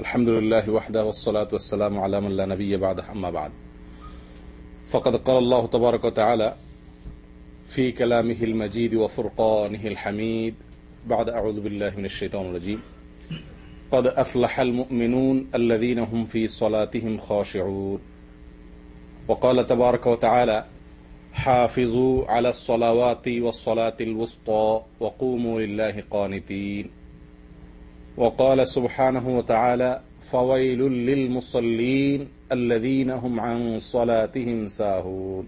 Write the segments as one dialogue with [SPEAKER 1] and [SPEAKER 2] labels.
[SPEAKER 1] الحمد لله وحده والصلاة والسلام على من لا نبي بعده أما بعد. فقد قال الله تبارك وتعالى في كلامه المجيد وفرقانه الحميد بعد أعوذ بالله من الشيطان الرجيم. قد أفلح المؤمنون الذين هم في صلاتهم خاشعون. وقال تبارك وتعالى حافظوا على الصلوات والصلاة الوسطى وقوموا لله قانتين. وقال سبحانه وتعالى فويل للمصلين الذين هم عن صلاتهم ساهون.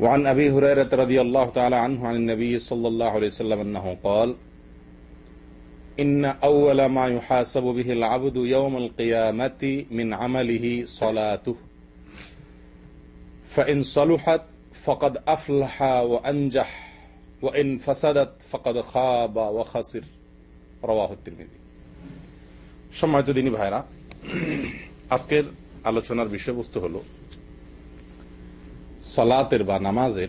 [SPEAKER 1] وعن أبي هريرة رضي الله تعالى عنه عن النبي صلى الله عليه وسلم أنه قال إن أول ما يحاسب به العبد يوم القيامة من عمله صلاته. فإن صلحت فقد أفلح وأنجح. সম্মানিত দিনী ভাইরা, আজকের আলোচনার বিষয়বস্তু হল, সলাতের বা নামাজের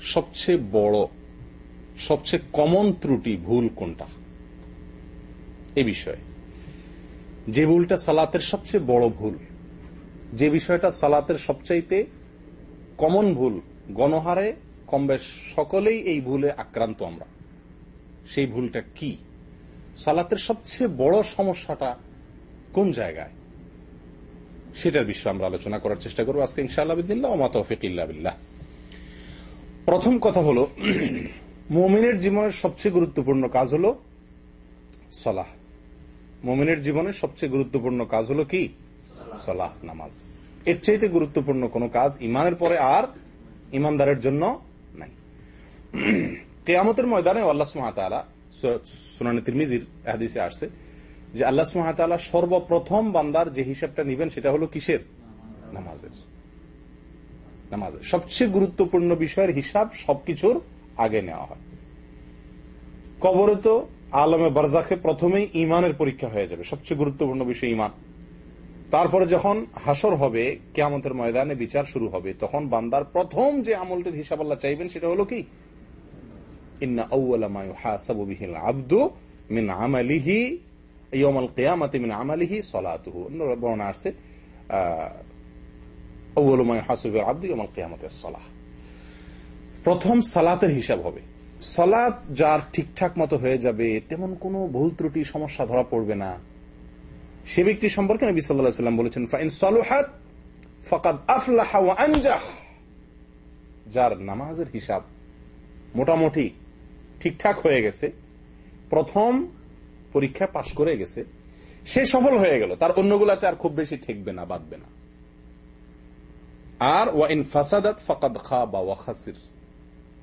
[SPEAKER 1] সবচেয়ে বড়, সবচেয়ে কমন ত্রুটি ভুল কোনটা? এ বিষয়ে। যে ভুলটা সালাতের সবচেয়ে বড় ভুল, যে বিষয়টা সালাতের সবচাইতে কমন ভুল, গণহারে কমবে সকলেই এই ভুলে আক্রান্ত আমরা। সেই ভুলটা কি? সালাতের সবচেয়ে বড় সমস্যাটা কোন জায়গায়? সেটার বিষয়ে আমরা আলোচনা করার চেষ্টা করব আজকে ইনশাআল্লাহ বিদিল্লাহ ওমা তৌফিক ইল্লাবিল্লাহ প্রথম কথা হলো, মমিনের জীবনের সবচেয়ে গুরুত্বপূর্ণ কাজ হলো সলাহ। মমিনের জীবনের সবচেয়ে গুরুত্বপূর্ণ কাজ হলো কি? সলাহ, নামাজ। এর চাইতে গুরুত্বপূর্ণ কোন কাজ ইমানের পরে আর ইমানদারের জন্য কেয়ামতের ময়দানে আল্লাহ সুহাতালা সুনানি তিরমিজির হাদিসে আসছে যে আল্লাহ সুহাতালা সর্বপ্রথম বান্দার যে হিসাবটা নিবেন সেটা হলো কিসের? নামাজের। নামাজের। সবচেয়ে গুরুত্বপূর্ণ বিষয়ের হিসাব সবকিছুর আগে নেওয়া হয়। কবরে তো আলমে বারজাখে প্রথমেই ইমানের পরীক্ষা হয়ে যাবে, সবচেয়ে গুরুত্বপূর্ণ বিষয় ইমান তারপরে যখন হাসর হবে, কেয়ামতের ময়দানে বিচার শুরু হবে, তখন বান্দার প্রথম যে আমলটির হিসাব আল্লাহ চাইবেন সেটা হলো কি? প্রথম সালাতের হিসাব হবে। সালাত যার ঠিকঠাক মতো হয়ে যাবে, তেমন কোনো ভুল ত্রুটি, সমস্যা ধরা পড়বে না। সে ব্যক্তি সম্পর্কে নবী সাল্লাহ সাল্লাম বলেছেন ফাইন সলুহাত আফলাহ আনজাহ। যার নামাজের হিসাব মোটামুটি ঠিকঠাক হয়ে গেছে, প্রথম পরীক্ষা পাশ করে গেছে, সে সফল হয়ে গেল, তার অন্যগুলাতে আর খুব বেশি ঠেকবে না, বাঁধবে না। আর ওয়াইন ফাসাদাত ফকাদ খা বা ওয়াখাসির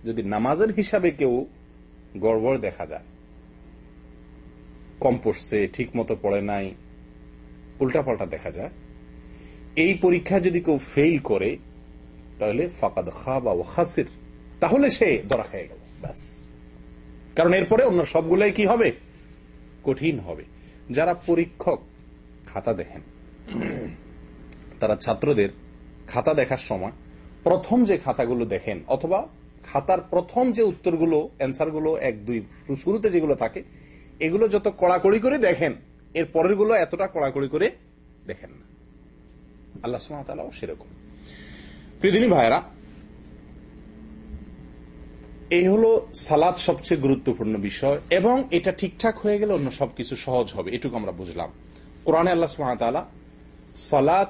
[SPEAKER 1] যদি নামাজের হিসাবে কেউ গড়বড় দেখা যায়, কম পড়ছে ঠিক মতো পড়ে নাই, উল্টাপাল্টা দেখা যায়, এই পরীক্ষা যদি কেউ ফেল করে, তাহলে ফাকাদ খা বা খাসির, তাহলে সে ধরা খেয়ে গেল, ব্যাস। কারণ এরপরে অন্য সবগুলাই কি হবে? কঠিন হবে। যারা পরীক্ষক খাতা দেখেন, তারা ছাত্রদের খাতা দেখার সময় প্রথম যে খাতাগুলো দেখেন অথবা খাতার প্রথম যে উত্তরগুলো, অ্যান্সারগুলো এক, দুই, শুরুতে যেগুলো থাকে, এগুলো যত কড়াকড়ি করে দেখেন, এর পরেরগুলো এতটা কড়াকড়ি করে দেখেন না। আল্লাহ সেরকম। প্রিদিনী ভাইরা এই হলো সালাদ সবচেয়ে গুরুত্বপূর্ণ বিষয়, এবং এটা ঠিকঠাক হয়ে গেলে অন্য সবকিছু সহজ হবে, এটুকু আমরা বুঝলাম। কোরআনে আল্লাহ সুমাতালা সালাদ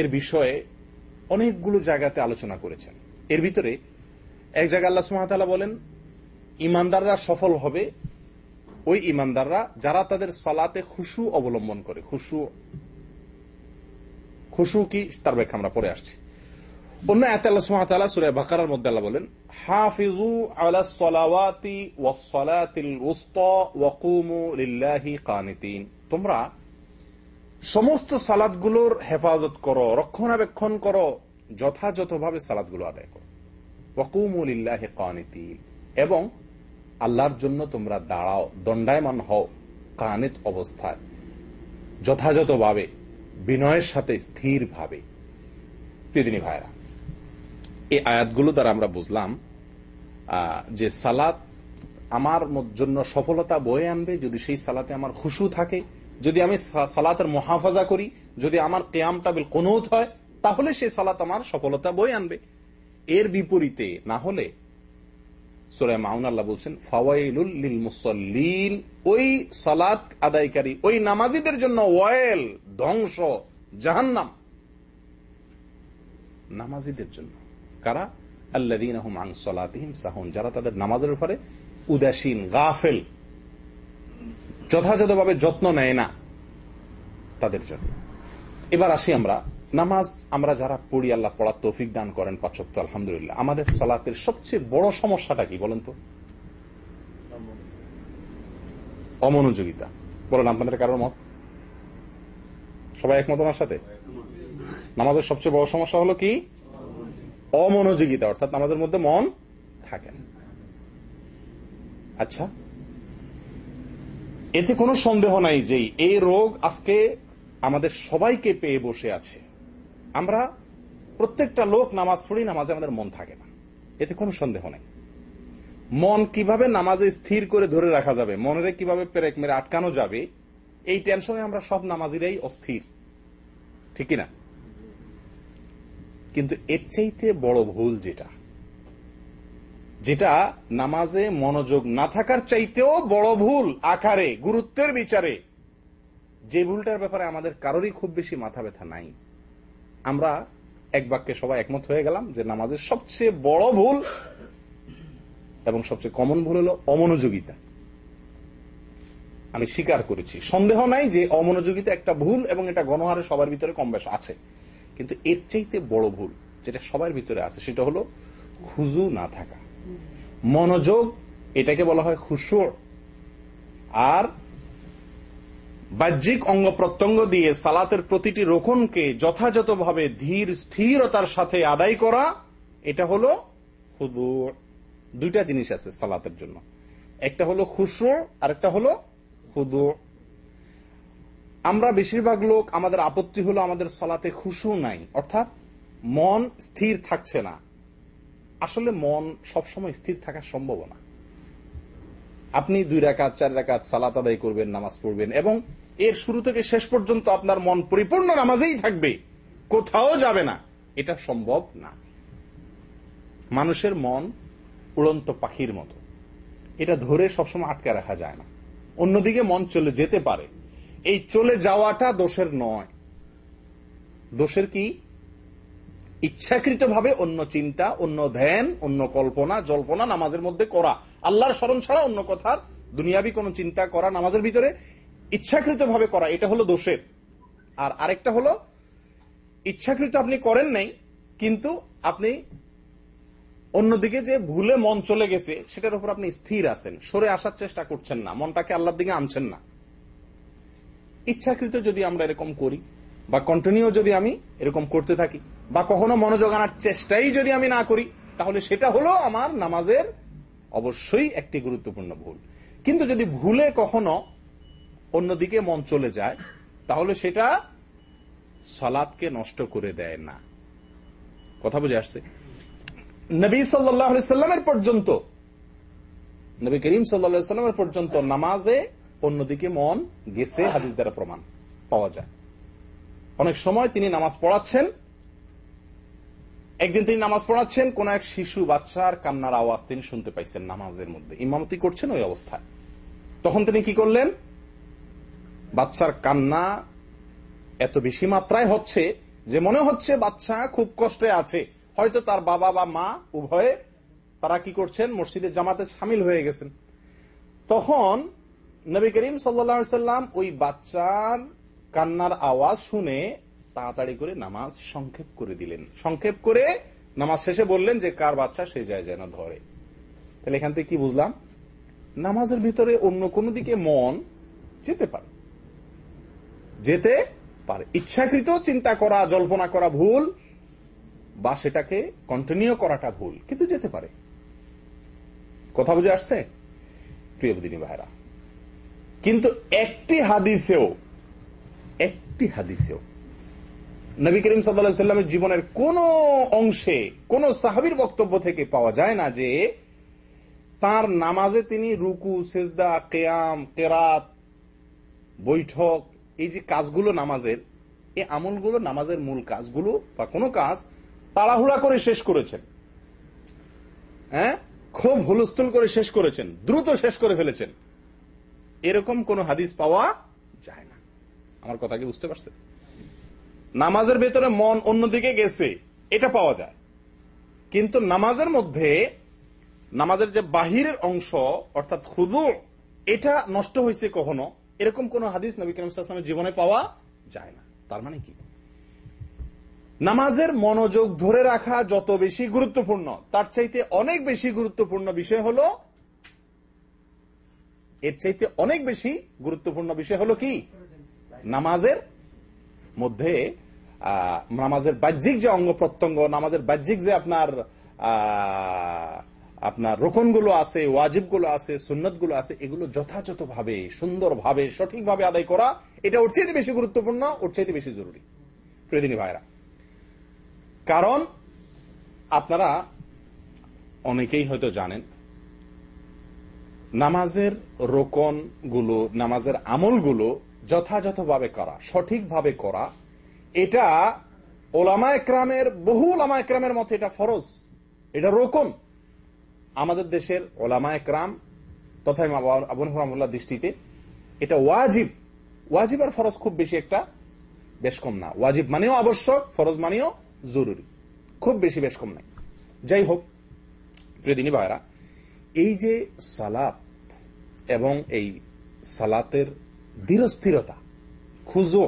[SPEAKER 1] এর বিষয়ে অনেকগুলো জায়গাতে আলোচনা করেছেন। এর ভিতরে এক জায়গায় আল্লাহ সুমাতালা বলেন, ইমানদাররা সফল হবে ওই ইমানদাররা যারা তাদের সলাতে খুশু অবলম্বন করে। খুশু খুশু কি? তার ব্যাখ্যা আমরা পরে আসছি। অন্য এত আল্লাহ সুরে বাকারার মধ্যে আল্লাহ বলেন হাফিজু আলা সলাওয়াতি ওয়াসসালাতিল উসতা ওয়াকুমু লিল্লাহি কানিতিন। তোমরা সমস্ত সালাদগুলোর হেফাজত করো, রক্ষণাবেক্ষণ করো, যথাযথভাবে সালাদগুলো আদায় করো। ওয়াকুমু কানিতিন। এবং আল্লাহর জন্য তোমরা দাঁড়াও, দণ্ডায়মান হও, কানিত অবস্থায়, যথাযথভাবে, বিনয়ের সাথে স্থিরভাবে। প্রিয়দিনী ভাইরা এই আয়াতগুলো দ্বারা আমরা বুঝলাম যে সালাত আমার জন্য সফলতা বয়ে আনবে যদি সেই সালাতে আমার খুশু থাকে। যদি আমি সালাতের মহাফাজা করি, যদি আমার কেয়ামটা বিল কোনৌত হয়, তাহলে সেই সালাত আমার সফলতা বয়ে আনবে। এর বিপরীতে না হলে সোরাই মাউন আল্লাহ বলছেন, ফাওয়াইলুল লিল মুসল্লিন, ওই সালাত আদায়কারী, ওই নামাজিদের জন্য ওয়েল ধ্বংস, জাহান্নাম। নামাজিদের জন্য। কারা? আল্লাদিন আং সলাতিহিম সাহন। যারা তাদের নামাজের উপরে উদাসীন, গাফেল, যথাযথভাবে যত্ন নেয় না, তাদের জন্য। এবার আসি আমরা, নামাজ আমরা যারা পড়ি, আল্লাহ পড়ার তৌফিক দান করেন পাচক আলহামদুলিল্লাহ। আমাদের সলাতের সবচেয়ে বড় সমস্যাটা কি বলেন তো? অমনোযোগিতা। বলেন, আপনাদের কারোর মত? সবাই একমত আমার সাথে? নামাজের সবচেয়ে বড় সমস্যা হলো কি? অমনোযোগিতা, অর্থাৎ নামাজের মধ্যে মন থাকে না। আচ্ছা? এতে কোনো সন্দেহ নাই যে এই রোগ আজকে আমাদের সবাইকে পেয়ে বসে আছে। আমরা প্রত্যেকটা লোক নামাজ পড়ি, নামাজে আমাদের মন থাকে না। এতে কোনো সন্দেহ নাই। মন কীভাবে নামাজে স্থির করে ধরে রাখা যাবে, মনের কীভাবে পেরেক মেরে আটকানো যাবে, এই টেনশনে আমরা সব নামাজিরাই অস্থির। ঠিক না? কিন্তু এর চাইতে বড় ভুল যেটা যেটা নামাজে মনোযোগ না থাকার চাইতেও বড় ভুল আকারে, গুরুত্বের বিচারে। যে ভুলটার ব্যাপারে আমাদের কারোরই খুব বেশি মাথা ব্যথা নাই। আমরা এক বাক্যে সবাই একমত হয়ে গেলাম যে নামাজের সবচেয়ে বড় ভুল এবং সবচেয়ে কমন ভুল হল অমনোযোগিতা। আমি স্বীকার করেছি। সন্দেহ নাই যে অমনোযোগিতা একটা ভুল এবং এটা গণহারে সবার ভিতরে কম বেশ আছে। কিন্তু এর চাইতে বড় ভুল যেটা সবার ভিতরে আছে, সেটা হলো খুজু না থাকা। মনোযোগ, এটাকে বলা হয় খুশুর আর বাহ্যিক অঙ্গ প্রত্যঙ্গ দিয়ে সালাতের প্রতিটি রোকনকে যথাযথভাবে ধীর স্থিরতার সাথে আদায় করা, এটা হলো হুদু দুইটা জিনিস আছে সালাতের জন্য। একটা হলো খুশুর আর একটা হলো হুদু আমরা বেশিরভাগ লোক আমাদের আপত্তি হলো আমাদের সলাতে খুশু নাই। অর্থাৎ মন স্থির থাকছে না। আসলে মন সবসময় স্থির থাকা সম্ভব না। আপনি দুই রাকাত, চার রাকাত সালাত আদায় করবেন, নামাজ পড়বেন এবং এর শুরু থেকে শেষ পর্যন্ত আপনার মন পরিপূর্ণ নামাজেই থাকবে। কোথাও যাবে না। এটা সম্ভব না। মানুষের মন উড়ন্ত পাখির মতো। এটা ধরে সবসময় আটকে রাখা যায় না। অন্যদিকে মন চলে যেতে পারে। এই চলে যাওয়াটা দোষের নয়। দোষের কি? ইচ্ছাকৃতভাবে অন্য চিন্তা, অন্য ধ্যান, অন্য কল্পনা, জল্পনা নামাজের মধ্যে করা। আল্লাহর স্মরণ ছাড়া অন্য কথার দুনিয়াবি কোন চিন্তা করা নামাজের ভিতরে ইচ্ছাকৃতভাবে করা, এটা হলো দোষের। আর আরেকটা হলো, ইচ্ছাকৃত আপনি করেন নাই, কিন্তু আপনি অন্যদিকে যে ভুলে মন চলে গেছে, সেটার উপর আপনি স্থির আছেন, সরে আসার চেষ্টা করছেন না, মনটাকে আল্লাহর দিকে আনছেন না। ইচ্ছাকৃত যদি আমরা এরকম করি, বা কন্টিনিউ যদি আমি এরকম করতে থাকি, বা কখনো মনোযোগ আনার চেষ্টাই যদি আমি না করি, তাহলে সেটা হলো আমার নামাজের অবশ্যই একটি গুরুত্বপূর্ণ ভুল। কিন্তু যদি ভুলে কখনো অন্যদিকে মন চলে যায়, তাহলে সেটা সলাদকে নষ্ট করে দেয় না। কথা বুঝে আসছে? নবী সাল্লামের পর্যন্ত, নবী করিম সাল্লামের পর্যন্ত নামাজে অন্যদিকে মন, গেছে হাদিস দ্বারা প্রমাণ, পাওয়া যায়। অনেক সময় তিনি নামাজ পড়াচ্ছেন, একদিন তিনি নামাজ পড়াচ্ছেন, কোন এক শিশু বাচ্চার কান্নার আওয়াজ তিনি শুনতে পাইছেন নামাজের মধ্যে। ইমামতি করছেন ওই অবস্থায়। তখন তিনি কি করলেন? বাচ্চার কান্না এত বেশি মাত্রায় হচ্ছে যে মনে হচ্ছে বাচ্চা খুব কষ্টে আছে। হয়তো তার বাবা বা মা উভয়ে তারা কি করছেন? মসজিদের জামাতে সামিল হয়ে গেছেন। তখন নবী করিম সাল্লাম ওই বাচ্চার কান্নার আওয়াজ শুনে তাড়াতাড়ি করে নামাজ সংক্ষেপ করে দিলেন। সংক্ষেপ করে নামাজ শেষে বললেন যে, কার বাচ্চা সে যায়, যেন ধরে। তাহলে এখান থেকে কি বুঝলাম? নামাজের ভিতরে অন্য কোনো দিকে মন যেতে পারে। যেতে পারে। ইচ্ছাকৃত চিন্তা করা, জল্পনা করা ভুল বা সেটাকে কন্টিনিউ করাটা ভুল, কিন্তু যেতে পারে। কথা বুঝে আসছে? প্রিয় দিনী ভাইরা কিন্তু একটি হাদিসেও একটি হাদিসেও নবী করিম সাল্লামের জীবনের কোন অংশে, কোন সাহাবির বক্তব্য থেকে পাওয়া যায় না যে তার নামাজে তিনি রুকু, সেজদা, কেয়াম, কেরাত, বৈঠক, এই যে কাজগুলো নামাজের, এই আমলগুলো নামাজের মূল কাজগুলো বা কোনো কাজ তাড়াহুড়া করে শেষ করেছেন। হ্যাঁ? খুব হুলস্থুল করে শেষ করেছেন। দ্রুত শেষ করে ফেলেছেন। এরকম কোন হাদিস পাওয়া যায় না। আমার কথা কি বুঝতে পারছেন নামাজের ভেতরে মন অন্যদিকে গেছে, এটা পাওয়া যায়। কিন্তু নামাজের মধ্যে নামাজের যে বাহিরের অংশ, অর্থাৎ খুদু, এটা নষ্ট হয়েছে কখনো? এরকম কোন হাদিস নবী করিমের জীবনে পাওয়া যায় না। তার মানে কি? নামাজের মনোযোগ ধরে রাখা যত বেশি গুরুত্বপূর্ণ, তার চাইতে অনেক বেশি গুরুত্বপূর্ণ বিষয় হল এর চাইতে অনেক বেশি গুরুত্বপূর্ণ বিষয় হলো কি? নামাজের মধ্যে নামাজের বাহ্যিক যে অঙ্গ প্রত্যঙ্গ, নামাজের বাহ্যিক যে আপনার আপনার রোকনগুলো আছে, ওয়াজিবগুলো আছে, সুন্নতগুলো আছে, এগুলো যথাযথভাবে, সুন্দরভাবে, সঠিকভাবে আদায় করা, এটা ওর চাইতে বেশি গুরুত্বপূর্ণ, ওর চাইতে বেশি জরুরি। প্রতিদিনী ভাইরা কারণ আপনারা অনেকেই হয়তো জানেন নামাজের রোকনগুলো নামাজের আমলগুলো যথাযথভাবে করা, সঠিকভাবে করা, এটা ওলামা একরামের, বহু ওলামা একরামের মতে এটা ফরজ, এটা রোকন। আমাদের দেশের ওলামা একরাম তথা আবুল রহমুল্লাহ দৃষ্টিতে এটা ওয়াজিব। ওয়াজিব আর ফরজ খুব বেশি একটা বেশ কম না। ওয়াজিব মানেও আবশ্যক, ফরজ মানেও জরুরি। খুব বেশি বেশ কম নাই। যাই হোক প্রিয়দিনী ভাইরা এই যে সালাত এবং এই সালাতের ধীরস্থিরতা, খুঁজো,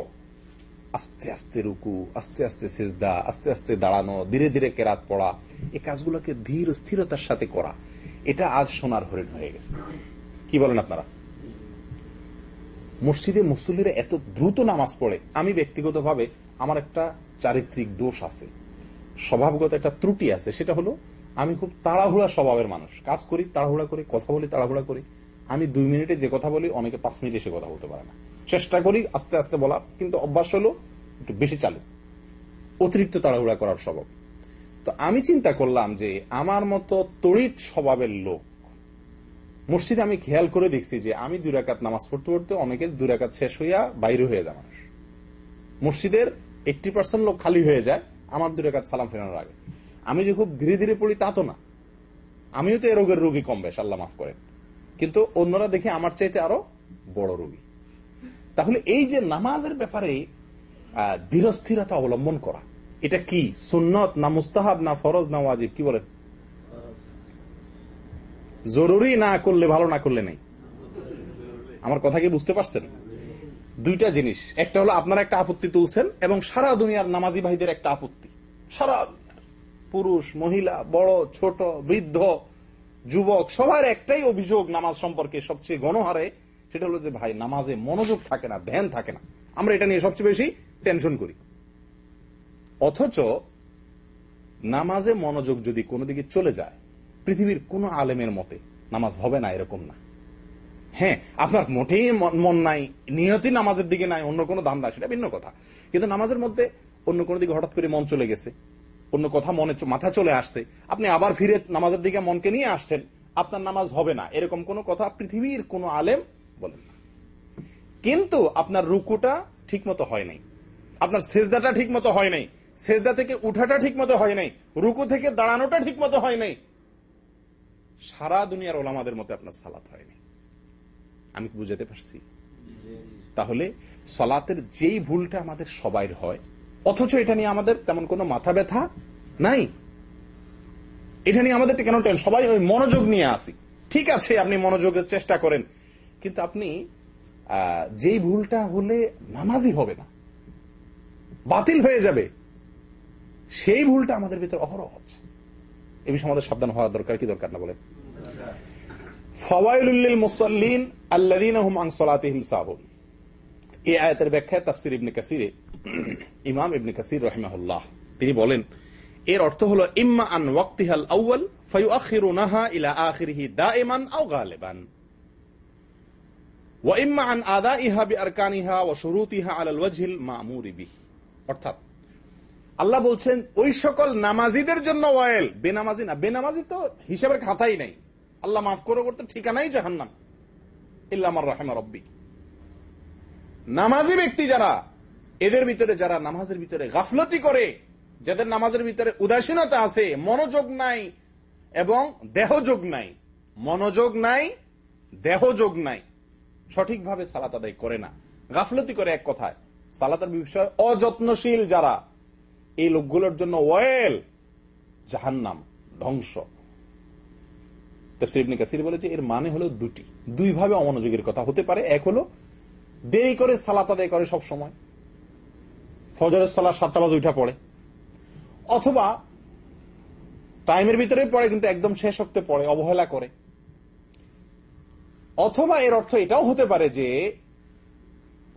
[SPEAKER 1] আস্তে আস্তে রুকু, আস্তে আস্তে সেজদা, আস্তে আস্তে দাঁড়ানো, ধীরে ধীরে কেরাত পড়া এই কাজগুলোকে ধীর স্থিরতার সাথে করা, এটা আজ সোনার হরিণ হয়ে গেছে। কি বলেন আপনারা? মসজিদে মুসল্লিরা এত দ্রুত নামাজ পড়ে, আমি ব্যক্তিগতভাবে আমার একটা চারিত্রিক দোষ আছে। স্বভাবগত একটা ত্রুটি আছে, সেটা হলো আমি খুব তাড়াহুড়া স্বভাবের মানুষ। কাজ করি, তাড়াহুড়া করি, কথা বলি, তাড়াহুড়া করি। আমি দুই মিনিটে যে কথা বলি, অনেকে পাঁচ মিনিটে সে কথা বলতে পারে না। চেষ্টা করি আস্তে আস্তে বলা কিন্তু অভ্যাস হলো একটু বেশি চালু। অতিরিক্ত তাড়াহুড়া করার স্বভাব। তো আমি চিন্তা করলাম যে আমার মতো তড়িৎ স্বভাবের লোক, মসজিদে আমি খেয়াল করে দেখছি যে আমি দুই দুরাকাত নামাজ পড়তে পড়তে অনেকে দুরাকাত শেষ হইয়া বাইরে হয়ে যায় মানুষ। মসজিদের এইটটি পার্সেন্ট লোক খালি হয়ে যায়, আমার দুরাকাত সালাম ফেরানোর আগে। আমি যে খুব ধীরে ধীরে পড়ি তা তো না। আমিও তো এ রোগের রোগী কম বেশ, আল্লাহ মাফ করেন। কিন্তু অন্যরা দেখে আমার চাইতে আরও বড় রোগী। তাহলে এই যে নামাজের ব্যাপারে ধীরস্থিরতা অবলম্বন করা, এটা কি সুন্নত না মুস্তাহাব না ফরজ না ওয়াজিব, কি বলেন? জরুরি না করলে ভালো, না করলে নেই? আমার কথা কি বুঝতে পারছেন? দুইটা জিনিস। একটা হলো আপনারা একটা আপত্তি তুলছেন এবং সারা দুনিয়ার নামাজি ভাইদের একটা আপত্তি। সারা পুরুষ, মহিলা, বড়, ছোট, বৃদ্ধ, যুবক, সবার একটাই অভিযোগ নামাজ সম্পর্কে সবচেয়ে গণহারে, সেটা হলো যে ভাই, নামাজে মনোযোগ থাকে না, ধ্যান থাকে না। আমরা এটা নিয়ে সবচেয়ে বেশি টেনশন করি। অথচ নামাজে মনোযোগ যদি কোনো দিকে চলে যায়, পৃথিবীর কোন আলেমের মতে নামাজ হবে না এরকম না। হ্যাঁ আপনার মোটেই মন নাই নিয়তি নামাজের দিকে নাই, অন্য কোনো ধান্দা, সেটা ভিন্ন কথা। কিন্তু নামাজের মধ্যে অন্য কোনো দিকে হঠাৎ করে মন চলে গেছে। অন্য কথা মনে মাথা চলে আসছে। আপনি আবার ফিরে নামাজের দিকে মনকে নিয়ে আসছেন আপনার নামাজ হবে না। এরকম কোন কথা পৃথিবীর কোন আলেম বলেন না। কিন্তু আপনার রুকুটা ঠিক মতো হয় নাই। আপনার সেজদাটা ঠিক মতো হয় নাই। সেজদা থেকে উঠাটা ঠিক মতো হয় নাই। রুকু থেকে দাঁড়ানোটা ঠিক মতো হয় নাই। সারা দুনিয়ার ওলামাদের মতে আপনার সালাত হয়নি আমি বুঝাতে পারছি? তাহলে সলাতের যেই ভুলটা আমাদের সবাই হয় অথচ এটা নিয়ে আমাদের তেমন কোনো মাথা ব্যথা নাই। এটা নিয়ে আমাদের কেন টেন সবাই ওই মনোযোগ নিয়ে আসি। ঠিক আছে, আপনি মনোযোগের চেষ্টা করেন। কিন্তু আপনি যেই ভুলটা হলে নামাজই হবে না। বাতিল হয়ে যাবে। সেই ভুলটা আমাদের ভিতরে অহরহ হচ্ছে এ বিষয়ে আমাদের সাবধান হওয়া দরকার, কি দরকার না বলে ফওয়াইলুল্লিল মুসাল্লিন আল্লাদিন হুম আং এই আয়াতের ব্যাখ্যায় তাফসির ইবনে কাসিরে ইমাম ইবনে কাসির রহিমাহুল্লাহ, তিনি বলেন, এর অর্থ হলো, ইম্মা আন ওয়াক্তিহাল আউয়াল ফায়ুআখিরুনাহা ইলা আখিরিহি দাইমান আও গালিবান। ওয়া ইম্মা আন আদাইহা বিআরকানিহা ওয়া শুরুতিহা আলাল ওয়াজহিল মা'মুরি বিহি। অর্থাৎ, আল্লাহ বলছেন, ওই সকল নামাজিদের জন্য ওয়াইল, বেনামাজি না, বেনামাজি তো হিসাবের খাতাই নাই। আল্লাহ মাফ করে করতে ঠিকানাই জাহান্নাম। ইল্লামার রাহেমা রব্বি। নামাজি ব্যক্তি যারা এদের ভিতরে যারা নামাজের ভিতরে গাফলতি করে, যাদের নামাজের ভিতরে উদাসীনতা আছে, মনোযোগ নাই এবং দেহযোগ নাই, মনোযোগ নাই, দেহযোগ নাই, সঠিকভাবে সালাত আদায় করে না। গাফলতি করে এক কথায় সালাতের বিষয়ে অযত্নশীল যারা, এই লোকগুলোর জন্য ওয়েল, জাহান্নাম, ধ্বংস। কাসির বলেছে, এর মানে হলো দুটি। দুই ভাবে অমনোযোগের কথা হতে পারে, এক হলো দেরি করে সালাত আদায় করে সব সময় ফজরের সালাদ সাতটা বাজে উঠা পড়ে। অথবা টাইমের ভিতরে পড়ে, কিন্তু একদম শেষ হতে পড়ে, অবহেলা করে। অথবা এর অর্থ এটাও হতে পারে যে,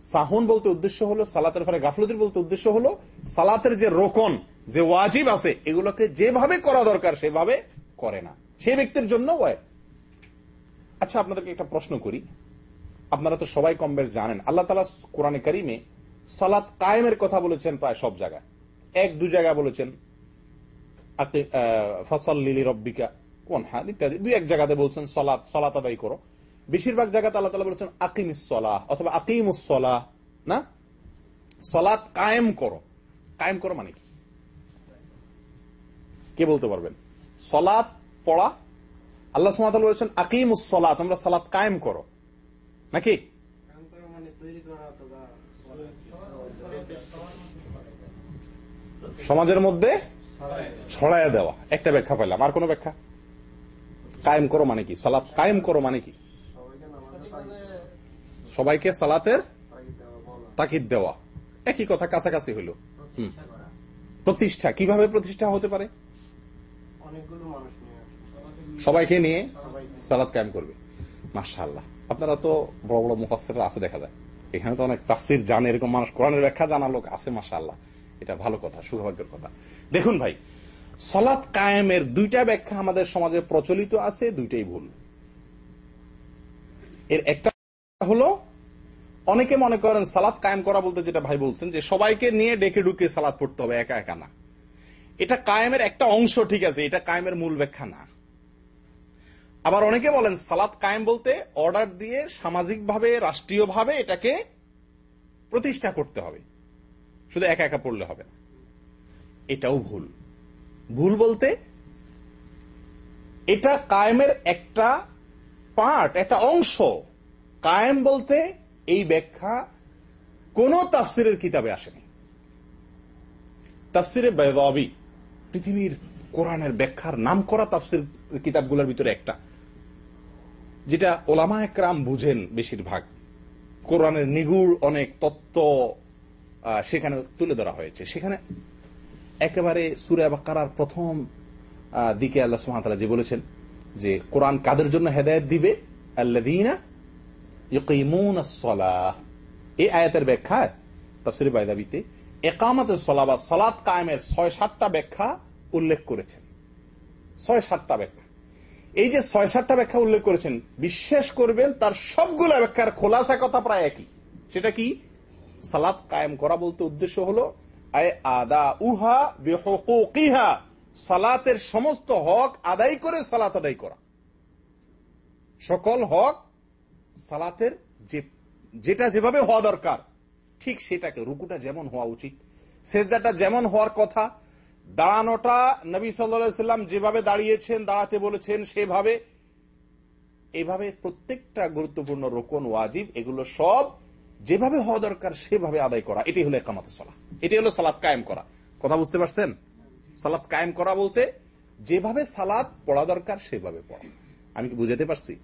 [SPEAKER 1] সাহন বলতে উদ্দেশ্য হলো, সালাতের ফলে গাফলতির বলতে উদ্দেশ্য হলো, সালাতের যে রোকন, যে ওয়াজিব আছে, এগুলোকে যেভাবে করা দরকার, সেভাবে করে না। সেই ব্যক্তির জন্য আচ্ছা আপনাদেরকে একটা প্রশ্ন করি। আপনারা তো সবাই কম বেশ জানেন। আল্লাহ তালা কোরআনে কারিমে সালাত কায়েমের কথা বলেছেন প্রায় সব জায়গায়। এক, দু জায়গায় বলেছেন ফসল লিলি রব্বিকা কোন হ্যাঁ ইত্যাদি। দুই, এক জায়গাতে বলছেন, সলাত সলাত আদায় করো। বেশিরভাগ জায়গাতে আল্লাহ তালা বলেছেন আকিম সলাহ অথবা আকিমুসলাহ না? সলাত কায়েম করো। কায়েম করো মানে কি? কে বলতে পারবেন? সলাত পড়া। আল্লাহ সুমাতাল বলেছেন আকিমুসলা তোমরা সলাত কায়েম করো। নাকি? সমাজের মধ্যে ছড়াইয়া দেওয়া। একটা ব্যাখ্যা পাইলাম। আর কোন ব্যাখ্যা? কায়েম করো মানে কি? সালাত কায়েম করো মানে কি? সবাইকে সালাতের তাকিদ দেওয়া। একই কথা কাছাকাছি হইল। প্রতিষ্ঠা। কীভাবে প্রতিষ্ঠা হতে পারে? সবাইকে নিয়ে সালাদ কায়েম করবে। মার্শাল্লাহ আপনারা তো বড় বড় মুফাসের আছে দেখা যায়। এখানে তো অনেক তাফসির জানে, এরকম মানুষ কোরআনের ব্যাখ্যা জানা লোক আছে মাসাল্লাহ এটা ভালো কথা, সুভাগ্যের কথা। দেখুন ভাই সলাৎ কায়েমের দুইটা ব্যাখ্যা আমাদের সমাজে প্রচলিত আছে, দুইটাই ভুল। এর একটা হলো, অনেকে মনে করেন সালাদ কায়েম করা বলতে যেটা ভাই বলছেন, যে সবাইকে নিয়ে ডেকে ডুকে সালাদ পড়তে হবে, একা একা না। এটা কায়েমের একটা অংশ ঠিক আছে, এটা কায়েমের মূল ব্যাখ্যা না। আবার অনেকে বলেন সালাদ কায়েম বলতে অর্ডার দিয়ে সামাজিকভাবে, রাষ্ট্রীয়ভাবে এটাকে প্রতিষ্ঠা করতে হবে। শুধু একা একা পড়লে হবে। না এটাও ভুল। ভুল বলতে এটা কায়েমের একটা পার্ট একটা অংশ। কায়েম বলতে এই ব্যাখ্যা কোন তাফসিরের কিতাবে আসেনি। তাফসিরে বেদাবি, পৃথিবীর কোরআনের ব্যাখ্যার নাম করা তাফসির কিতাবগুলোর ভিতরে একটা। যেটা ওলামা একরাম বুঝেন বেশিরভাগ। কোরআনের নিগুড় অনেক তত্ত্ব সেখানে তুলে ধরা হয়েছে। সেখানে একেবারে সুরে বাকার প্রথম দিকে আল্লাহ সুহামতাল্লাহ যে বলেছেন যে, কোরআন কাদের জন্য হেদায়ত দিবে? আল্লাদিনা এই আয়াতের ব্যাখ্যায় তফসির বাইদাবিতে একামতের সলা বা সলাৎ কায়েমের ছয় সাতটা ব্যাখ্যা উল্লেখ করেছেন। ছয় সাতটা ব্যাখ্যা। এই যে ছয় সাতটা ব্যাখ্যা উল্লেখ করেছেন, বিশ্বাস করবেন, তার সবগুলো ব্যাখ্যার খোলাসা কথা প্রায় একই। সেটা কি? সালাত কায়েম করা বলতে উদ্দেশ্য হল আদা উহা বেহকিহা সালাতের সমস্ত হক আদায় করে সালাত আদায় করা। সকল হক সালাতের যে, যেটা যেভাবে হওয়া দরকার, ঠিক সেটাকে, রুকুটা যেমন হওয়া উচিত, সেজদাটা যেমন হওয়ার কথা, দাঁড়ানোটা নবী সাল্লাম যেভাবে দাঁড়িয়েছেন, দাঁড়াতে বলেছেন, সেভাবে, এভাবে প্রত্যেকটা গুরুত্বপূর্ণ রোকন, ওয়াজিব, এগুলো সব যেভাবে হওয়া দরকার, সেভাবে আদায় করা। এটি হলো একামত সালাহ এটি হলো সালাদ কায়েম করা। কথা বুঝতে পারছেন? সালাদ কায়েম করা বলতে যেভাবে সালাদ পড়া দরকার, সেভাবে পড়া। আমি কি বুঝাতে পারছি?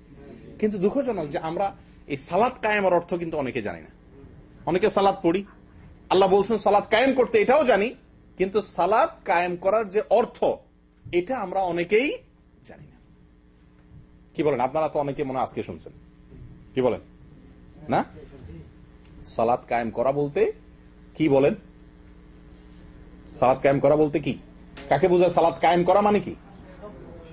[SPEAKER 1] কিন্তু দুঃখজনক যে আমরা এই সালাদ কায়েমের অর্থ কিন্তু অনেকে জানি না। অনেকে সালাদ পড়ি। আল্লাহ বলছেন সালাদ কায়েম করতে এটাও জানি, কিন্তু সালাদ কায়েম করার যে অর্থ, এটা আমরা অনেকেই জানি না। কি বলেন? আপনারা তো অনেকে মনে আজকে শুনছেন। কি বলেন? না? সালাদ কায়েম করা বলতে কি বলেন? সালাদ কায়েম করা বলতে কি? কাকে বোঝায় সালাদ কায়েম করা মানে কি?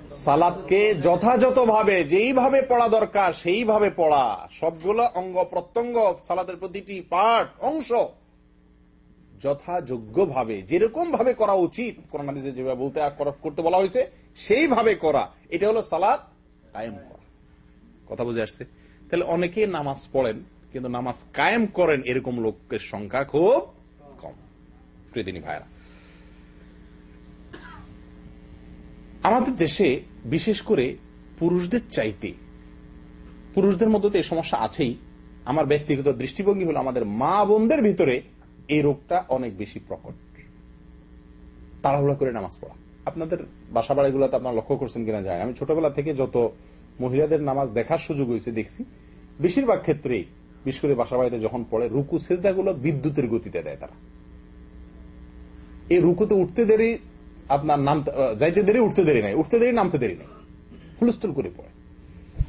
[SPEAKER 1] সালাদকে যথাযথভাবে, যেইভাবে পড়া দরকার, সেইভাবে পড়া। সবগুলো অঙ্গ প্রত্যঙ্গ সালাদের প্রতিটি পার্ট অংশ যথাযোগ্যভাবে যেরকম ভাবে করা উচিত করোনা যেভাবে বলতে করতে বলা হয়েছে, সেইভাবে করা। এটা হলো সালাদ কায়েম করা। কথা বুঝে আসছে? তাহলে অনেকে নামাজ পড়েন কিন্তু নামাজ কায়েম করেন এরকম লোকের সংখ্যা খুব কম। প্রিয়দিনী ভাইরা আমাদের দেশে বিশেষ করে পুরুষদের চাইতে, পুরুষদের মধ্যে তো এই সমস্যা আছেই, আমার ব্যক্তিগত দৃষ্টিভঙ্গি হলো আমাদের মা বোনদের ভিতরে এই রোগটা অনেক বেশি প্রকট। তাড়াহুড়া করে নামাজ পড়া। আপনাদের বাসা বাড়িগুলোতে আপনারা লক্ষ্য করছেন কিনা যায়? আমি ছোটবেলা থেকে যত মহিলাদের নামাজ দেখার সুযোগ হয়েছে দেখছি, বেশিরভাগ ক্ষেত্রেই বিশেষ করে বাসা বাড়িতে যখন পড়ে, রুকু সেজদাগুলো বিদ্যুতের গতিতে দেয় তারা। এই রুকুতে উঠতে দেরি, আপনার নাম যাইতে দেরি, উঠতে দেরি নাই। উঠতে দেরি, নামতে দেরি নাই। হুলস্থুল করে পড়ে।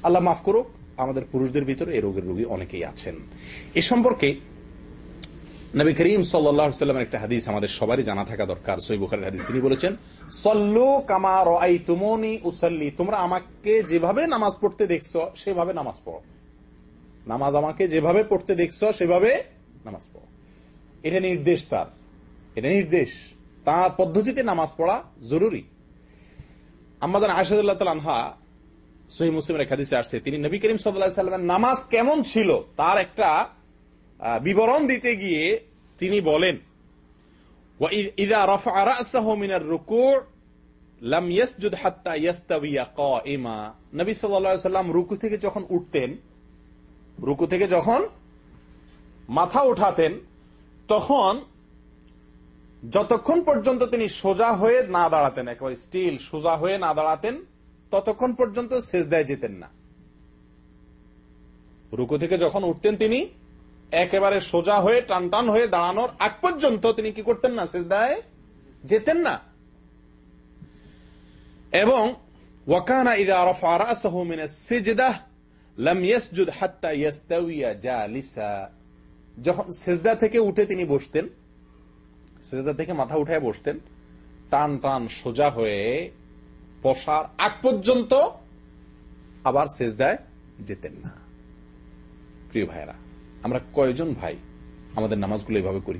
[SPEAKER 1] আল্লাহ মাফ করুক, আমাদের পুরুষদের ভিতরে এই রোগের রোগী অনেকেই আছেন। এ সম্পর্কে নবী করিম সাল্লামের একটা হাদিস আমাদের সবারই জানা থাকা দরকার। সই বুখারের হাদিস তিনি বলেছেন, সল্লু কামা রাই তুমনি উসাল্লি। তোমরা আমাকে যেভাবে নামাজ পড়তে দেখছ, সেভাবে নামাজ পড়ো। নামাজ আমাকে যেভাবে পড়তে দেখছ, সেভাবে নামাজ পড়ো। এটা নির্দেশ তার। এটা নির্দেশ। তার পদ্ধতিতে নামাজ পড়া জরুরি। আমাদের আশাদুল্লাহ আনহা সহি মুসলিমের এক হাদিসে আসছে, তিনি নবী করিম সাল্লামের নামাজ কেমন ছিল তার একটা বিবরণ দিতে গিয়ে তিনি বলেন মিনার কাইমা নবী সাল্লাম রুকু থেকে যখন উঠতেন রুকু থেকে যখন মাথা উঠাতেন, তখন যতক্ষণ পর্যন্ত তিনি সোজা হয়ে না দাঁড়াতেন, একেবারে স্টিল সোজা হয়ে না দাঁড়াতেন, ততক্ষণ পর্যন্ত সেজদায় যেতেন না। রুকু থেকে যখন উঠতেন তিনি, একেবারে সোজা হয়ে টান টান হয়ে দাঁড়ানোর আগ পর্যন্ত তিনি কি করতেন না শেষ সেজদায় যেতেন না। এবং ওয়াকানা ইদা রফা রাসাহু মিন সিজদাহ লাম ইয়াসজুদ হাত্তা ইয়াস্তাউইয়া জালিসা। যখন সেজদা থেকে উঠে তিনি বসতেন, সেজদা থেকে মাথা উঠে বসতেন, টান টান সোজা হয়ে বসার আগ পর্যন্ত আবার সেজদায় যেতেন না। প্রিয় ভাইরা আমরা কয়জন ভাই আমাদের নামাজগুলো এইভাবে করি?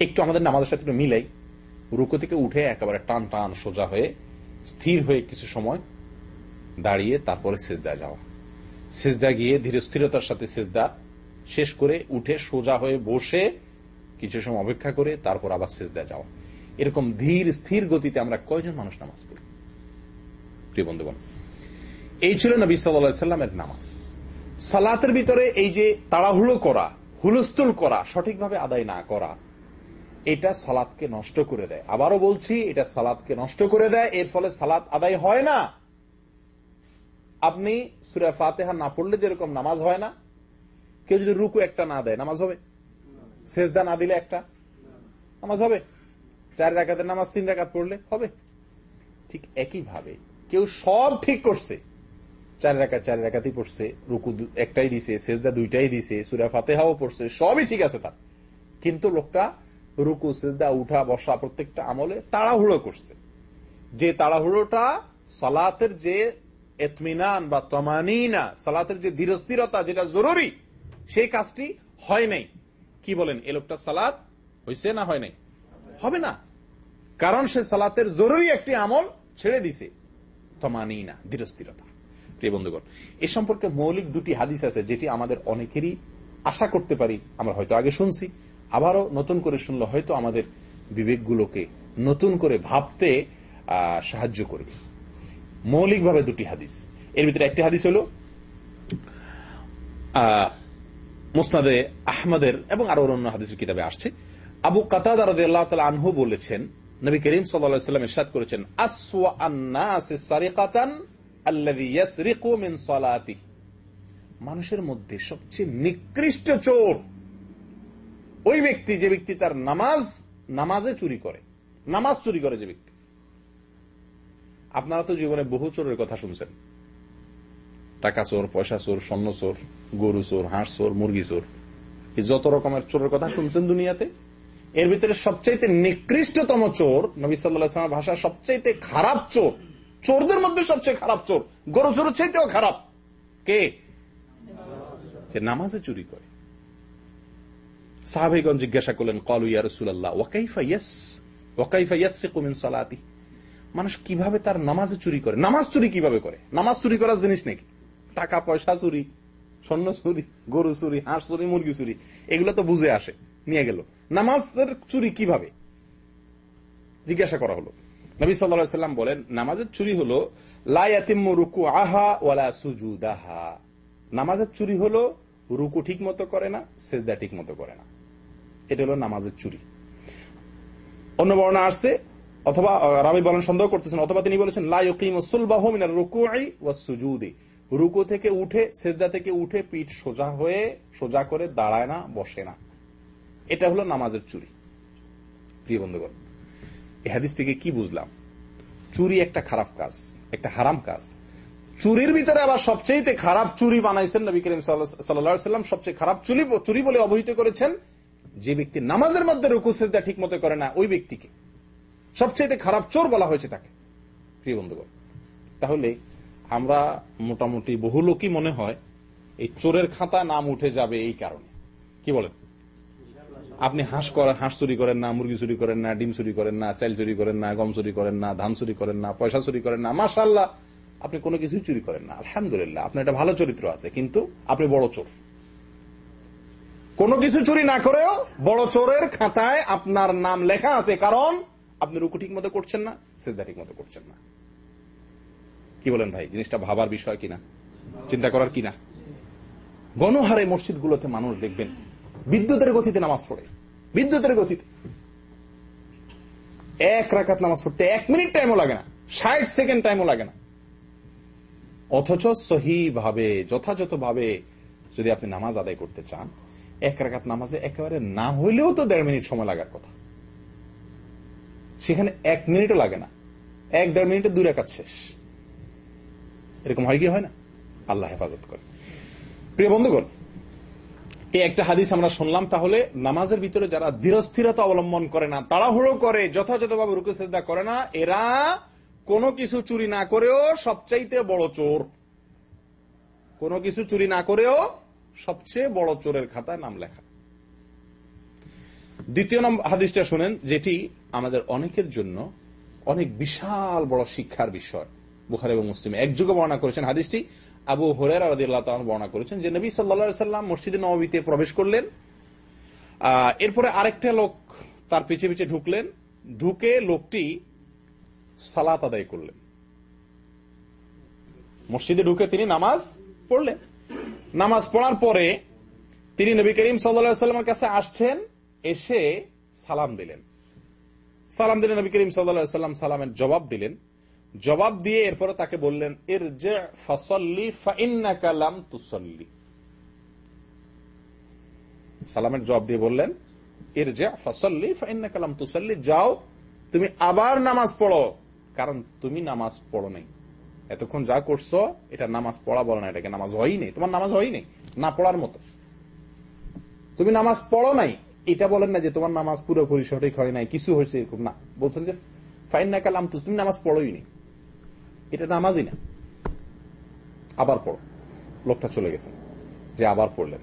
[SPEAKER 1] একটু আমাদের নামাজের সাথে একটু মিলাই, রুকো থেকে উঠে একেবারে টান টান সোজা হয়ে, স্থির হয়ে কিছু সময় দাঁড়িয়ে তারপরে সেজদা যাওয়া। সেজদা গিয়ে ধীরে স্থিরতার সাথে সেজদা শেষ করে উঠে সোজা হয়ে বসে কিছু সময় অপেক্ষা করে তারপর আবার সেজদা যাওয়া। এরকম ধীর, স্থির গতিতে আমরা কয়জন মানুষ নামাজ পড়ি? প্রিয় বন্ধুগণ, এই ছিল নবী সাল্লামের নামাজ। সালাতের ভিতরে এই যে তাড়াহুড়ো করা, হুলস্থুল করা, সঠিকভাবে আদায় না করা, এটা সালাদকে নষ্ট করে দেয়। আবারও বলছি, এটা সালাদকে নষ্ট করে দেয়, এর ফলে সালাদ আদায় হয় না। আপনি সুরা ফাতেহা না পড়লে যেরকম নামাজ হয় না, কেউ যদি রুকু একটা না দেয়, নামাজ হবে? সেজদা না দিলে একটা? নামাজ হবে? চার রাকাতের নামাজ, তিন রাকাত পড়লে হবে? ঠিক একইভাবে কেউ সব ঠিক করছে, চার রাখা চার রাখাতেই পড়ছে, রুকু একটাই দিছে, সেজদা দুইটাই দিছে, সুরা ফাতেহাও পড়ছে, সবই ঠিক আছে তার। কিন্তু লোকটা রুকু, সেজদা, উঠা, বসা প্রত্যেকটা আমলে তাড়াহুড়ো করছে। যে তাড়াহুড়োটা সালাতের যে এতমিনান বা তমানিনা, সালাতের যে ধীরস্থিরতা যেটা জরুরি, সেই কাজটি হয় নাই। কি বলেন, এ লোকটা সালাত হয়েছে না হয় নাই? হবে না। কারণ সে সালাতের জরুরি একটি আমল ছেড়ে দিছে। তমানিনা, ধীরস্থিরতা। প্রিয় বন্ধুগণ, এ সম্পর্কে মৌলিক দুটি হাদিস আছে যেটি আমাদের অনেকেরই আশা করতে পারি আমরা হয়তো আগে শুনছি, আবারও নতুন করে শুনলে হয়তো আমাদের বিবেকগুলোকে নতুন করে ভাবতে সাহায্য করবে। মৌলিকভাবে দুটি হাদিস। এর ভিতরে একটি হাদিস হল মুসনাদে আহমদের এবং আরও অন্য হাদিসের কিতাবে আসছে। আবু আল্লাহ আনহু বলেছেন, নবী করিম সাল্লাম ইরশাদ করেছেন মানুষের মধ্যে সবচেয়ে নিকৃষ্ট চোর ওই ব্যক্তি, যে ব্যক্তি তার নামাজ, নামাজে চুরি করে। নামাজ চুরি করে যে ব্যক্তি। আপনারা তো জীবনে বহু চোরের কথা শুনছেন। টাকা চোর, পয়সা চোর, স্বর্ণ চোর, গরু চোর, হাঁস চোর, মুরগি চোর। যত রকমের চোরের কথা শুনছেন দুনিয়াতে, এর ভিতরে সবচাইতে নিকৃষ্টতম চোর নবী সাল্লাহ ভাষা সবচাইতে খারাপ চোর। চোরদের মধ্যে সবচেয়ে খারাপ চোর। গরু চোর চাইতেও খারাপ। কে? যে নামাজে চুরি করে। সাহাবেগঞ্জ জিজ্ঞাসা করলেন, কলু ইয়া রসুল্লাহ ওয়াকাইফা ইয়াস ওয়াকাইফা ইয়াস সালাতি মানুষ কীভাবে তার নামাজে চুরি করে? নামাজ চুরি কীভাবে করে? নামাজ চুরি করার জিনিস নাকি? টাকা, পয়সা চুরি, স্বর্ণ চুরি, গরু চুরি, হাঁস চুরি, মুরগি চুরি, এগুলো তো বুঝে আসে, নিয়ে গেল। নামাজের চুরি কীভাবে? জিজ্ঞাসা করা হলো। নবী সাল্লাম বলেন, নামাজের চুরি হলো লায়াতিম্ম রুকু আহা ওয়ালা সুজুদাহা। নামাজের চুরি হলো, রুকু ঠিক মতো করে না, সেজদা ঠিক মতো করে না। এটা হলো নামাজের চুরি। অন্য বর্ণা আসছে অথবা রাবি বলেন, সন্দেহ করতেছেন, অথবা তিনি বলেছেন সুজুদি। রুকু থেকে উঠে, সেজদা থেকে উঠে পিঠ সোজা হয়ে, সোজা করে দাঁড়ায় না, বসে না। এটা হলো নামাজের চুরি। প্রিয় বন্ধুগণ এ হাদিস থেকে কি বুঝলাম? চুরি একটা খারাপ কাজ, একটা হারাম কাজ। চুরির ভিতরে আবার সবচেয়ে খারাপ চুরি বানাইছেন নবী করিম সাল্লাম। সবচেয়ে খারাপ চুরি চুরি বলে অবহিত করেছেন যে ব্যক্তি নামাজের মধ্যে রুকু, সেজদা ঠিক মতো করে না, ওই ব্যক্তিকে। সবচেয়ে খারাপ চোর বলা হয়েছে তাকে। প্রিয় বন্ধুগণ, তাহলে আমরা মোটামুটি বহু লোকই মনে হয় এই চোরের খাতা নাম উঠে যাবে এই কারণে। কি বলেন? আপনি হাঁস করেন হাঁস চুরি করেন না, মুরগি চুরি করেন না, ডিম চুরি করেন না, চাল চুরি করেন না, গম চুরি করেন না, ধান চুরি করেন না, পয়সা চুরি করেন না মাসাল্লাহ আপনি কোনো কিছুই চুরি করেন না। আলহামদুলিল্লাহ, আপনার একটা ভালো চরিত্র আছে, কিন্তু আপনি বড় চোর। কোনো কিছু চুরি না করেও বড় চোরের খাতায় আপনার নাম লেখা আছে, কারণ আপনি রুকু ঠিক মতো করছেন না, সেজদা ঠিক মতো করছেন না। কি বলেন ভাই, জিনিসটা ভাবার বিষয় কিনা? চিন্তা করার কিনা? গণহারে মসজিদগুলোতে মানুষ দেখবেন, বিদ্যুতের গতিতে নামাজ পড়ে। বিদ্যুতের গতিতে। এক রাকাত নামাজ পড়তে এক মিনিট টাইমও লাগে না, ষাট সেকেন্ড টাইমও লাগে না। অথচ সহি ভাবে যথাযথ ভাবে যদি আপনি নামাজ আদায় করতে চান, এক রাকাত নামাজে একেবারে না হইলেও তো দেড় মিনিট সময় লাগার কথা। সেখানে এক মিনিটও লাগে না। এক দেড় মিনিটে দুই রাকাত শেষ। এরকম হয় কি হয় না? আল্লাহ হেফাজত করে। প্রিয় বন্ধুগণ, এই একটা হাদিস আমরা শুনলাম, তাহলে নামাজের ভিতরে যারা ধীরস্থিরতা অবলম্বন করে না, তাড়াহুড়ো করে, যথাযথভাবে রুকু সেজদা করে না, এরা কোনো কিছু চুরি না করেও সবচাইতে বড় চোর। কোনো কিছু চুরি না করেও সবচেয়ে বড় চোরের খাতায় নাম লেখা। দ্বিতীয় নম্বর হাদিসটা শুনেন, যেটি আমাদের অনেকের জন্য অনেক বিশাল বড় শিক্ষার বিষয়। বুখার এবং মুসলিম একযোগে বর্ণনা করেছেন হাদিসটি। আবু হরের বর্ণনা করেছেন যে নবী সাল্লা সাল্লাম মসজিদে নবীতে প্রবেশ করলেন। এরপরে আরেকটা লোক তার পিছিয়ে পিছিয়ে ঢুকলেন। ঢুকে লোকটি সালাত আদায় করলেন। মসজিদে ঢুকে তিনি নামাজ পড়লেন। নামাজ পড়ার পরে তিনি নবী করিম সাল্লা সাল্লামের কাছে আসছেন, এসে সালাম দিলেন। সালাম দিলেন নবী করিম সাল্লাম, সালামের জবাব দিলেন। জবাব দিয়ে এরপরে তাকে বললেন এর যে ফসল্লি ফাইন্নাকালাম তুসল্লি। সালামের জবাব দিয়ে বললেন এর যে ফসল্লি ফাইন্নাকালাম তুসল্লি। যাও, তুমি আবার নামাজ পড়ো। কারণ তুমি নামাজ পড়ো নাই। এতক্ষণ যা করছ, এটা নামাজ পড়া বলো না, এটাকে নামাজ হয়ই নেই। তোমার নামাজ হয়ই নেই, না পড়ার মতো। তুমি নামাজ পড়ো নাই এটা বলেন না যে তোমার নামাজ পুরোপুরি সঠিক হয় নাই, কিছু হয়েছে এরকম। না, বলছেন যে ফাইন না কালাম তুস, তুমি নামাজ পড়োই নি। এটা নামাজই না। আবার পড়ো। লোকটা চলে গেছেন যে আবার পড়লেন।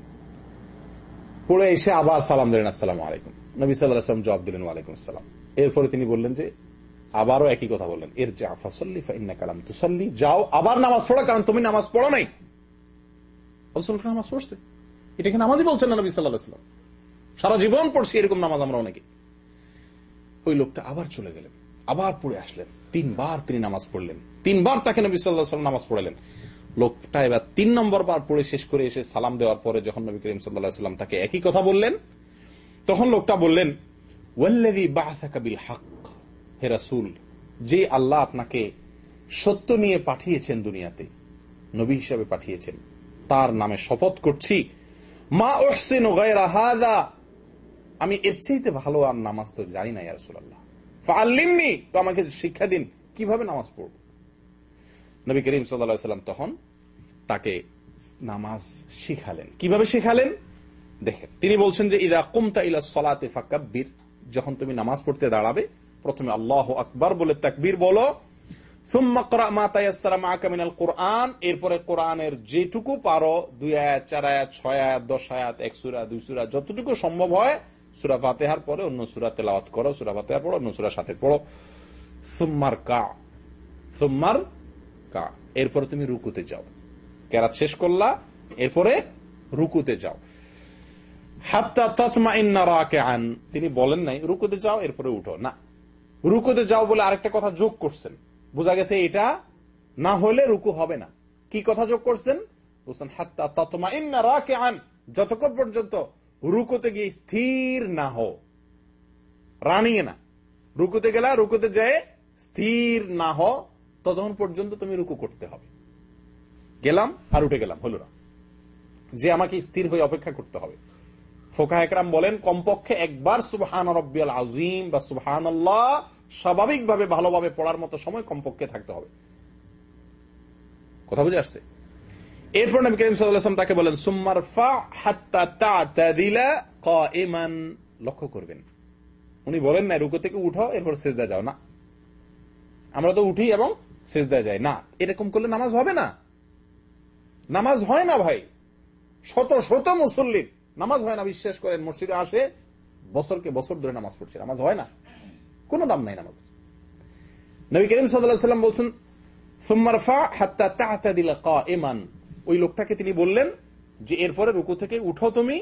[SPEAKER 1] পড়ে এসে আবার সালাম দিলেন, আসসালাম আলাইকুম। নবী সাল্লাম জবাব দিলেন ওয়ালাইকুম আসসালাম। এরপরে তিনি বললেন যে, আবারও একই কথা বললেন এর যা ফসল্লি ফাইন্না কালাম তুসল্লি, যাও, আবার নামাজ পড়ো, কারণ তুমি নামাজ পড়ো নাই। নামাজ পড়ছে। এটাকে নামাজই বলছেন না নবী সাল্লাহ সারা জীবন পড়ছি এরকম নামাজ আমরা অনেকে। ওই লোকটা আবার চলে গেলেন, আবার পড়ে আসলেন, তিনবার তিনি নামাজ পড়লেন, তিনবার তাকে নবী সাল্লাহ নামাজ পড়লেন। লোকটা এবার তিন নম্বর বার পড়ে শেষ করে এসে সালাম দেওয়ার পরে যখন নবী করিম সাল্লাহ সাল্লাম তাকে একই কথা বললেন, তখন লোকটা বললেন যে আল্লাহ আপনাকে সত্য নিয়ে পাঠিয়েছেন দুনিয়াতে, নবী হিসাবে পাঠিয়েছেন, তার নামে শপথ করছি, মা আমি এর চাইতে ভালো আর নামাজ তো জানি না ইয়ারসুল্লাহ ফাল্লিমনি তো আমাকে শিক্ষা দিন, কীভাবে নামাজ পড়ব? নবী করিম সাল্লাম তখন তাকে নামাজ শিখালেন। কীভাবে শিখালেন? দেখেন, তিনি বলছেন যে, ইদা কুমতা ইলা সলাতে ফাকাব্বির। যখন তুমি নামাজ পড়তে দাঁড়াবে, প্রথমে আল্লাহ আকবর বলে তাকবীর বলো এরপরে কোরআনের যেটুকু পারো, দুই আয়াত, চার আয়াত, ছয় আয়াত, দশ আয়াত, এক সুরা, দুই সুরা, যতটুকু সম্ভব হয় সুরা ফাতেহার পরে অন্য সুরা তেলাওয়াত করো, সুরা ফাতেহার পড়ো, অন্য সুরা সাথে পড়ো। সুম্মার কা, সোম্মার কা, এরপরে তুমি রুকুতে যাও। কেরাত শেষ করলা, এরপরে রুকুতে যাও। তিনি বলেন নাই, রুকুতে যাও, এরপরে উঠো। না, রুকুতে যাও বলে আরেকটা কথা যোগ করছেন। বোঝা গেছে এটা না হলে রুকু হবে না। কি কথা যোগ করছেন? বলছেন, হাত্তা তৎমা ইন্না রাকে আন যতক্ষণ পর্যন্ত রুকুতে গিয়ে স্থির না হো রানিং না। রুকুতে গেলা, রুকুতে যায় স্থির না হ ততক্ষণ পর্যন্ত তুমি রুকু করতে হবে। গেলাম আর উঠে গেলাম, হলো না। যে আমাকে স্থির হয়ে অপেক্ষা করতে হবে। ফোকা একরাম বলেন, কমপক্ষে একবার সুবহান রব্বিয়াল আজিম বা সুবহান স্বাভাবিকভাবে, ভালোভাবে পড়ার মতো সময় কমপক্ষে থাকতে হবে। কথা বুঝে আসছে? এরপর নবী করিম সাল্লাম তাকে বলেন সুম্মার ফা হাত্তা তাদিলা কাইমান লক্ষ্য করবেন। উনি বলেন, না, রুকো থেকে উঠো, এরপর সেজদা যাও। না। আমরা তো উঠি এবং সেজদা যাই। না, এরকম করলে নামাজ হবে না। নামাজ হয় না ভাই। শত শত মুসল্লির নামাজ হয় না। বিশ্বাস করেন, মসজিদে আসে, বছরকে বছর ধরে নামাজ পড়ছে। নামাজ হয় না। কোনো দাম নাই নামাজ নবী করিম সাল্লাম বলছেন, সুম্মারফা হাত্তা তাহতা দিলা ক এমান ওই লোকটাকে তিনি বললেন যে, এরপরে রুকু থেকে উঠো তুমি,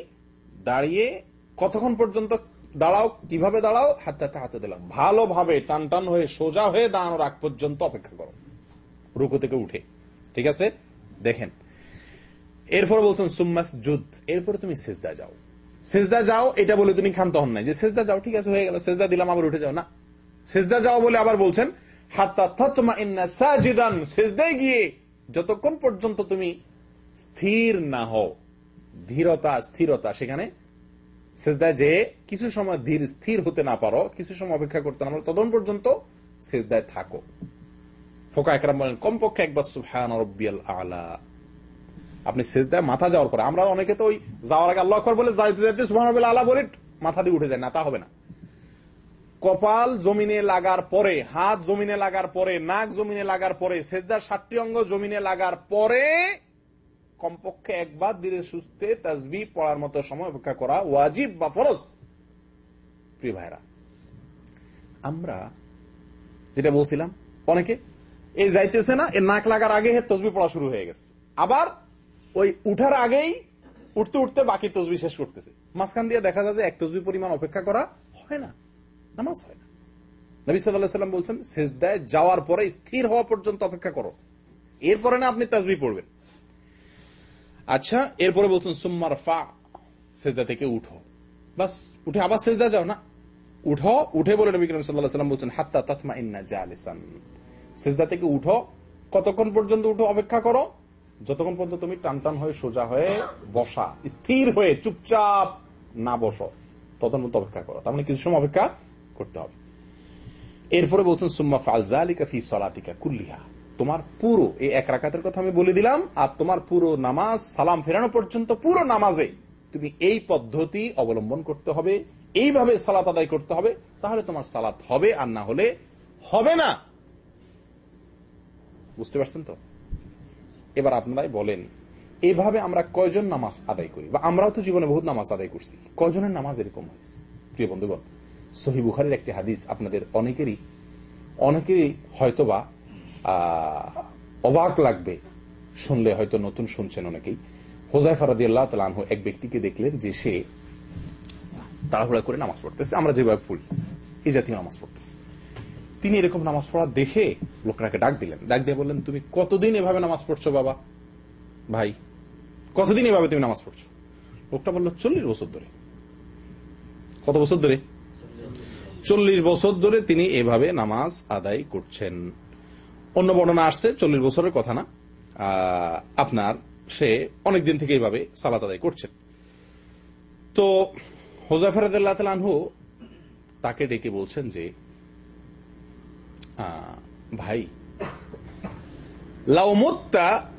[SPEAKER 1] দাঁড়িয়ে কতক্ষণ পর্যন্ত দাঁড়াও, কীভাবে দাঁড়াও? হাতে হাতে দিলাম। ভালোভাবে টান টান হয়ে সোজা হয়ে দাঁড়ানোর আগ পর্যন্ত অপেক্ষা করো, রুকু থেকে উঠে। ঠিক আছে? দেখেন। এরপর বলছেন সুম্মাস যুদ্ধ এরপরে তুমি সেজদা যাও। সেজদা যাও, এটা বলে তুমি ক্ষান্ত হন নাই যে, সেজদা যাও, ঠিক আছে, হয়ে গেল, সেজদা দিলাম, আবার উঠে যাও। না। সেজদা যাও বলে আবার বলছেন, হাত্তা থতমা ইন্না সাজিদান। সেজদায় গিয়ে যতক্ষণ পর্যন্ত তুমি স্থির না হও। ধীরতা, স্থিরতা। সেখানে সেজদায় যে, কিছু সময় ধীর, স্থির হতে না পারো, কিছু সময় অপেক্ষা করতে না পারো তখন পর্যন্ত সেজদায় থাকো। ফোকা একরাম বলেন, কমপক্ষে একবার রব্বিয়াল আলা। আপনি সেজদায় মাথা যাওয়ার পরে। আমরা অনেকে তো ওই যাওয়ার আগে আল্লাহ বলে, যাইতে যাইতে সুহান রব্বিল আলা বলে মাথা দিয়ে উঠে যায়। না, তা হবে না। কপাল জমিনে লাগার পরে, হাত জমিনে লাগার পরে, নাক জমিনে লাগার পরে সেজদার সাতটি অঙ্গ জমিনে লাগার পরে কমপক্ষে একবার ধীরে সুস্থে তাজবি পড়ার মতো সময় অপেক্ষা করা ওয়াজিব বা ফরজ? প্রিয় ভাইরা আমরা যেটা বলছিলাম, অনেকে, এই যাইতেছে না, এর নাক লাগার আগে তসবি পড়া শুরু হয়ে গেছে। আবার ওই উঠার আগেই উঠতে উঠতে বাকি তসবি শেষ করতেছে। মাঝখান দিয়ে দেখা যায় যে এক তসবি পরিমাণ অপেক্ষা করা হয় না, নামাজ হয় না। নবী সাল্লাম বলছেন শেষদায় যাওয়ার পরে স্থির হওয়া পর্যন্ত অপেক্ষা করো। এরপরে না আপনি তাজবি পড়বেন। আচ্ছা এরপরে বলছেন সুম্মার ফা সেজদা থেকে উঠো। বাস, উঠে আবার সেজদা যাও না। উঠো, উঠে বলে নবী করিম সাল্লাহ সাল্লাম বলছেন, হাত্তা তৎমা ইন্না জালিসান। সেজদা থেকে উঠো, কতক্ষণ পর্যন্ত উঠো, অপেক্ষা করো। যতক্ষণ পর্যন্ত তুমি টান টান হয়ে, সোজা হয়ে বসা, স্থির হয়ে চুপচাপ না বসো, ততক্ষণ পর্যন্ত অপেক্ষা করো। তার মানে কিছু সময় অপেক্ষা করতে হবে। এরপরে বলছেন, সুম্মা ফালজা আলিকা ফি সলাতিকা কুল্লিহা। তোমার পুরো, এই এক রাকাতের কথা আমি বলে দিলাম, আর তোমার পুরো নামাজ, সালাম ফেরানো পর্যন্ত পুরো নামাজে তুমি এই পদ্ধতি অবলম্বন করতে হবে, এইভাবে সালাত আদায় করতে হবে, তাহলে তোমার সালাত হবে আর না হলে হবে না। বুঝতে পারছেন তো? এবার আপনারাই বলেন এইভাবে আমরা কয়জন নামাজ আদায় করি? বা আমরাও তো জীবনে বহুত নামাজ আদায় করছি। কয়জনের নামাজ এরকম হয়েছে প্রিয় বন্ধুগণ সহি বুখারের একটি হাদিস আপনাদের অনেকেরই অনেকেরই হয়তোবা অবাক লাগবে। শুনলে হয়তো নতুন শুনছেন অনেকেই হোজাই ফারাদি আল্লাহ তালু এক ব্যক্তিকে দেখলেন যে সে তাড়াহুড়া করে নামাজ পড়তেছে। আমরা যেভাবে পড়ি এই জাতীয় নামাজ পড়তেছে। তিনি এরকম নামাজ পড়া দেখে লোকটাকে ডাক দিলেন। ডাক দিয়ে বললেন, তুমি কতদিন এভাবে নামাজ পড়ছো বাবা? ভাই, কতদিন এভাবে তুমি নামাজ পড়ছো? লোকটা বলল, চল্লিশ বছর ধরে। কত বছর ধরে? চল্লিশ বছর ধরে তিনি এভাবে নামাজ আদায় করছেন। অন্য বর্ণনা আসছে, চল্লিশ বছরের কথা না। আপনার, সে অনেকদিন থেকে এইভাবে সালাত আদায় করছেন। তো হোজাফরাদু তাকে ডেকে বলছেন যে ভাই মুত্তা